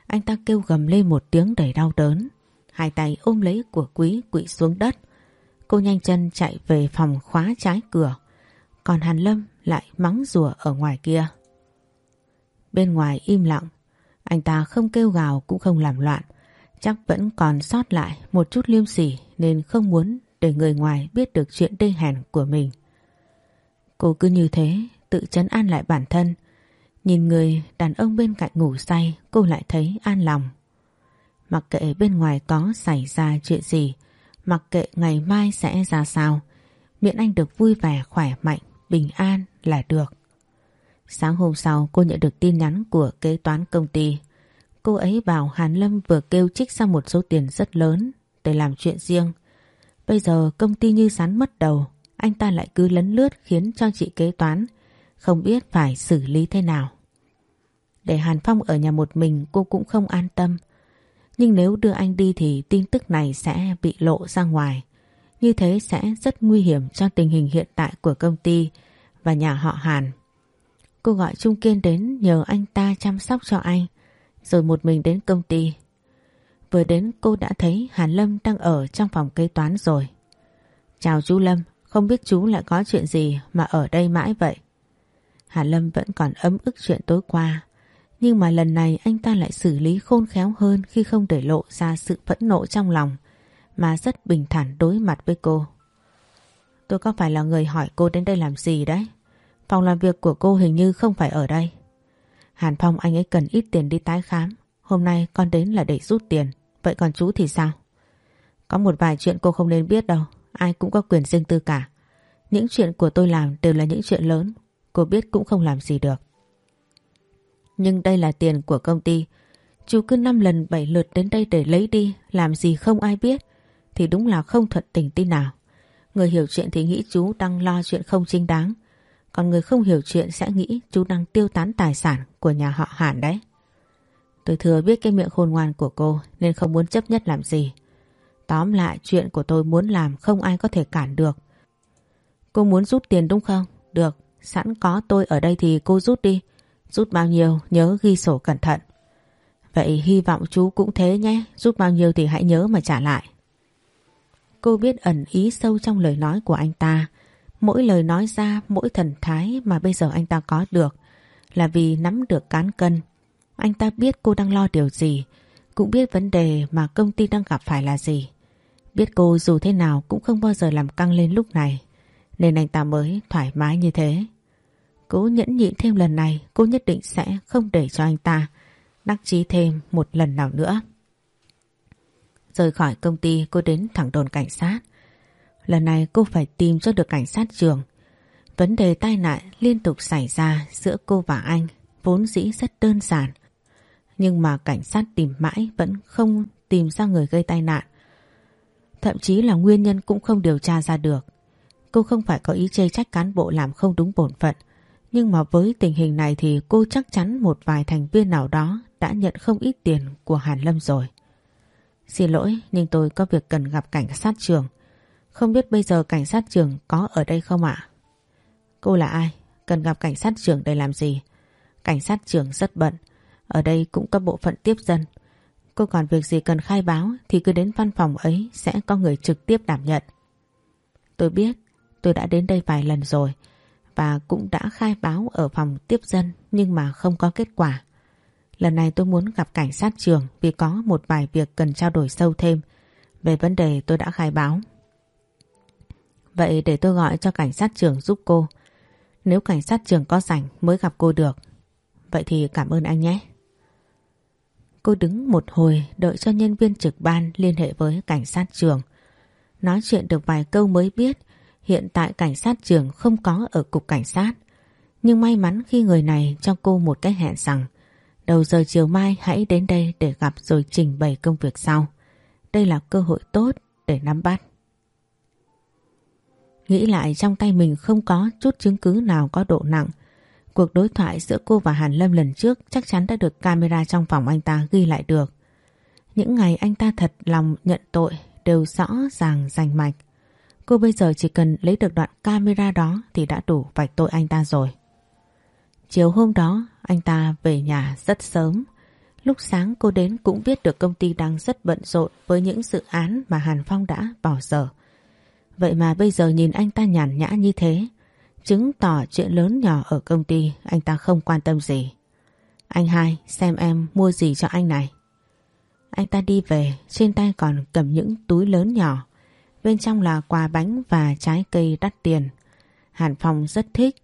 Anh ta kêu gầm lên một tiếng đầy đau đớn. Hai tay ôm lấy của quý quỵ xuống đất. Cô nhanh chân chạy về phòng khóa trái cửa. Còn Hàn Lâm lại mắng rùa ở ngoài kia. Bên ngoài im lặng. Anh ta không kêu gào cũng không làm loạn. Chắc vẫn còn sót lại một chút liêm sỉ nên không muốn để người ngoài biết được chuyện đê hèn của mình. Cô cứ như thế, tự chấn an lại bản thân. Nhìn người đàn ông bên cạnh ngủ say cô lại thấy an lòng. Mặc kệ bên ngoài có xảy ra chuyện gì, mặc kệ ngày mai sẽ ra sao, miễn anh được vui vẻ, khỏe mạnh, bình an là được. Sáng hôm sau cô nhận được tin nhắn của kế toán công ty. Cô ấy bảo Hàn Lâm vừa kêu trích ra một số tiền rất lớn để làm chuyện riêng. Bây giờ công ty như sắn mất đầu, anh ta lại cứ lấn lướt khiến cho chị kế toán không biết phải xử lý thế nào. Để Hàn Phong ở nhà một mình cô cũng không an tâm. Nhưng nếu đưa anh đi thì tin tức này sẽ bị lộ ra ngoài. Như thế sẽ rất nguy hiểm cho tình hình hiện tại của công ty và nhà họ Hàn. Cô gọi Trung Kiên đến nhờ anh ta chăm sóc cho anh, rồi một mình đến công ty. Vừa đến cô đã thấy Hàn Lâm đang ở trong phòng kế toán rồi. Chào chú Lâm, không biết chú lại có chuyện gì mà ở đây mãi vậy. Hà Lâm vẫn còn ấm ức chuyện tối qua. Nhưng mà lần này anh ta lại xử lý khôn khéo hơn khi không để lộ ra sự phẫn nộ trong lòng, mà rất bình thản đối mặt với cô. Tôi có phải là người hỏi cô đến đây làm gì đấy? Phòng làm việc của cô hình như không phải ở đây. Hàn Phong anh ấy cần ít tiền đi tái khám. Hôm nay con đến là để rút tiền. Vậy còn chú thì sao? Có một vài chuyện cô không nên biết đâu. Ai cũng có quyền riêng tư cả. Những chuyện của tôi làm đều là những chuyện lớn. Cô biết cũng không làm gì được. Nhưng đây là tiền của công ty. Chú cứ 5 lần 7 lượt đến đây để lấy đi. Làm gì không ai biết. Thì đúng là không thuận tình tin nào. Người hiểu chuyện thì nghĩ chú đang lo chuyện không chính đáng. Còn người không hiểu chuyện sẽ nghĩ chú đang tiêu tán tài sản của nhà họ Hàn đấy. Tôi thừa biết cái miệng khôn ngoan của cô nên không muốn chấp nhất làm gì. Tóm lại chuyện của tôi muốn làm không ai có thể cản được. Cô muốn rút tiền đúng không? Được, sẵn có tôi ở đây thì cô rút đi. Rút bao nhiêu nhớ ghi sổ cẩn thận. Vậy hy vọng chú cũng thế nhé, rút bao nhiêu thì hãy nhớ mà trả lại. Cô biết ẩn ý sâu trong lời nói của anh ta. Mỗi lời nói ra, mỗi thần thái mà bây giờ anh ta có được là vì nắm được cán cân. Anh ta biết cô đang lo điều gì, cũng biết vấn đề mà công ty đang gặp phải là gì. Biết cô dù thế nào cũng không bao giờ làm căng lên lúc này, nên anh ta mới thoải mái như thế. Cố nhẫn nhịn thêm lần này, cô nhất định sẽ không để cho anh ta đắc chí thêm một lần nào nữa. Rời khỏi công ty cô đến thẳng đồn cảnh sát. Lần này cô phải tìm cho được cảnh sát trường. Vấn đề tai nạn liên tục xảy ra giữa cô và anh vốn dĩ rất đơn giản. Nhưng mà cảnh sát tìm mãi vẫn không tìm ra người gây tai nạn. Thậm chí là nguyên nhân cũng không điều tra ra được. Cô không phải có ý chê trách cán bộ làm không đúng bổn phận. Nhưng mà với tình hình này thì cô chắc chắn một vài thành viên nào đó đã nhận không ít tiền của Hàn Lâm rồi. Xin lỗi nhưng tôi có việc cần gặp cảnh sát trường. Không biết bây giờ cảnh sát trường có ở đây không ạ? Cô là ai? Cần gặp cảnh sát trưởng để làm gì? Cảnh sát trưởng rất bận. Ở đây cũng có bộ phận tiếp dân. Cô còn việc gì cần khai báo thì cứ đến văn phòng ấy sẽ có người trực tiếp đảm nhận. Tôi biết, tôi đã đến đây vài lần rồi và cũng đã khai báo ở phòng tiếp dân nhưng mà không có kết quả. Lần này tôi muốn gặp cảnh sát trường vì có một vài việc cần trao đổi sâu thêm về vấn đề tôi đã khai báo. Vậy để tôi gọi cho cảnh sát trưởng giúp cô. Nếu cảnh sát trưởng có rảnh mới gặp cô được. Vậy thì cảm ơn anh nhé. Cô đứng một hồi đợi cho nhân viên trực ban liên hệ với cảnh sát trường. Nói chuyện được vài câu mới biết hiện tại cảnh sát trường không có ở cục cảnh sát. Nhưng may mắn khi người này cho cô một cái hẹn rằng, đầu giờ chiều mai hãy đến đây để gặp rồi trình bày công việc sau. Đây là cơ hội tốt để nắm bắt. Nghĩ lại trong tay mình không có chút chứng cứ nào có độ nặng. Cuộc đối thoại giữa cô và Hàn Lâm lần trước chắc chắn đã được camera trong phòng anh ta ghi lại được. Những ngày anh ta thật lòng nhận tội đều rõ ràng rành mạch. Cô bây giờ chỉ cần lấy được đoạn camera đó thì đã đủ vạch tội anh ta rồi. Chiều hôm đó anh ta về nhà rất sớm. Lúc sáng cô đến cũng biết được công ty đang rất bận rộn với những dự án mà Hàn Phong đã bỏ dở. Vậy mà bây giờ nhìn anh ta nhàn nhã như thế, chứng tỏ chuyện lớn nhỏ ở công ty anh ta không quan tâm gì. Anh hai, xem em mua gì cho anh này. Anh ta đi về, trên tay còn cầm những túi lớn nhỏ. Bên trong là quà bánh và trái cây đắt tiền. Hàn Phong rất thích.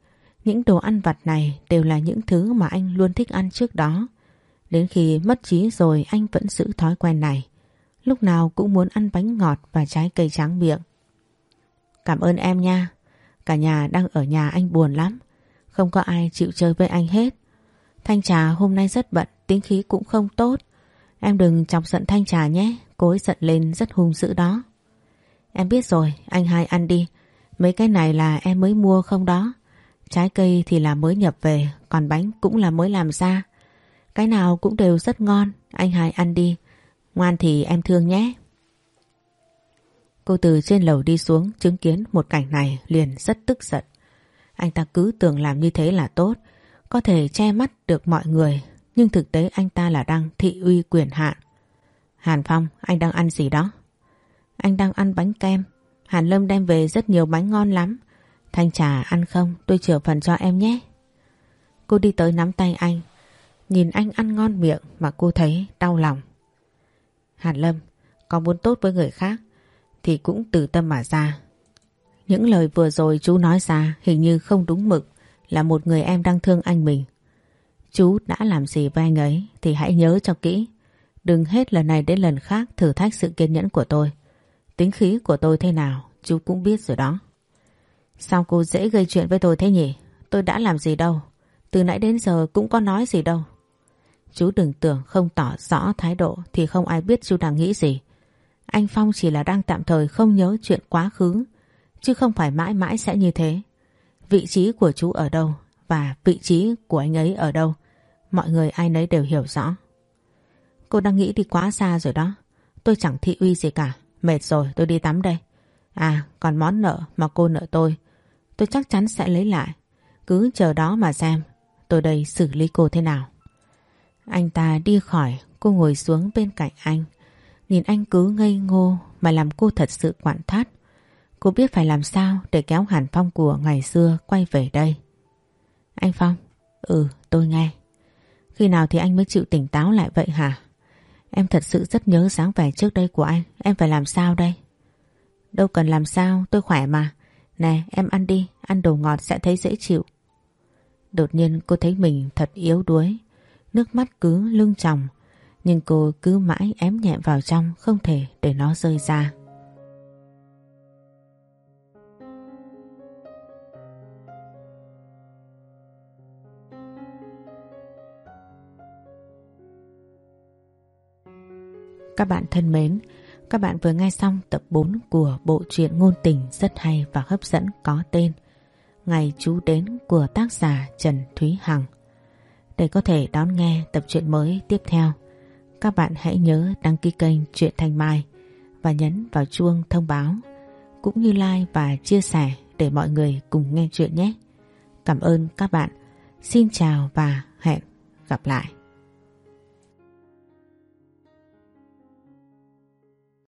Những đồ ăn vặt này đều là những thứ mà anh luôn thích ăn trước đó. Đến khi mất trí rồi anh vẫn giữ thói quen này. Lúc nào cũng muốn ăn bánh ngọt và trái cây tráng miệng. Cảm ơn em nha. Cả nhà đang ở nhà anh buồn lắm. Không có ai chịu chơi với anh hết. Thanh trà hôm nay rất bận, tính khí cũng không tốt. Em đừng chọc giận Thanh trà nhé, cô ấy giận lên rất hung dữ đó. Em biết rồi, anh hai ăn đi. Mấy cái này là em mới mua không đó. Trái cây thì là mới nhập về, còn bánh cũng là mới làm ra. Cái nào cũng đều rất ngon, anh hai ăn đi. Ngoan thì em thương nhé. Cô từ trên lầu đi xuống chứng kiến một cảnh này liền rất tức giận. Anh ta cứ tưởng làm như thế là tốt, có thể che mắt được mọi người, nhưng thực tế anh ta là đang thị uy quyền hạn. Hàn Phong, anh đang ăn gì đó? Anh đang ăn bánh kem. Hàn Lâm đem về rất nhiều bánh ngon lắm. Thanh trà ăn không? Tôi chừa phần cho em nhé. Cô đi tới nắm tay anh. Nhìn anh ăn ngon miệng mà cô thấy đau lòng. Hàn Lâm, có muốn tốt với người khác thì cũng từ tâm mà ra. Những lời vừa rồi chú nói ra hình như không đúng mực là một người em đang thương anh mình. Chú đã làm gì với anh ấy thì hãy nhớ cho kỹ. Đừng hết lần này đến lần khác thử thách sự kiên nhẫn của tôi. Tính khí của tôi thế nào chú cũng biết rồi đó. Sao cô dễ gây chuyện với tôi thế nhỉ? Tôi đã làm gì đâu. Từ nãy đến giờ cũng có nói gì đâu. Chú đừng tưởng không tỏ rõ thái độ thì không ai biết chú đang nghĩ gì. Anh Phong chỉ là đang tạm thời không nhớ chuyện quá khứ, chứ không phải mãi mãi sẽ như thế. Vị trí của chú ở đâu và vị trí của anh ấy ở đâu, mọi người ai nấy đều hiểu rõ. Cô đang nghĩ đi quá xa rồi đó. Tôi chẳng thị uy gì cả. Mệt rồi tôi đi tắm đây. À còn món nợ mà cô nợ tôi. Tôi chắc chắn sẽ lấy lại. Cứ chờ đó mà xem. Tôi đây xử lý cô thế nào. Anh ta đi khỏi. Cô ngồi xuống bên cạnh anh. Nhìn anh cứ ngây ngô mà làm cô thật sự quặn thắt. Cô biết phải làm sao để kéo Hàn Phong của ngày xưa quay về đây. Anh Phong, ừ tôi nghe. Khi nào thì anh mới chịu tỉnh táo lại vậy hả? Em thật sự rất nhớ sáng vẻ trước đây của anh. Em phải làm sao đây? Đâu cần làm sao, tôi khỏe mà. Nè, em ăn đi, ăn đồ ngọt sẽ thấy dễ chịu. Đột nhiên cô thấy mình thật yếu đuối. Nước mắt cứ lưng tròng. Nhưng cô cứ mãi ém nhẹ vào trong, không thể để nó rơi ra. Các bạn thân mến, các bạn vừa nghe xong tập 4 của bộ truyện ngôn tình rất hay và hấp dẫn có tên Ngày chú đến của tác giả Trần Thúy Hằng. Để có thể đón nghe tập truyện mới tiếp theo, các bạn hãy nhớ đăng ký kênh Truyện Thanh Mai và nhấn vào chuông thông báo cũng như like và chia sẻ để mọi người cùng nghe chuyện nhé. Cảm ơn các bạn. Xin chào và hẹn gặp lại.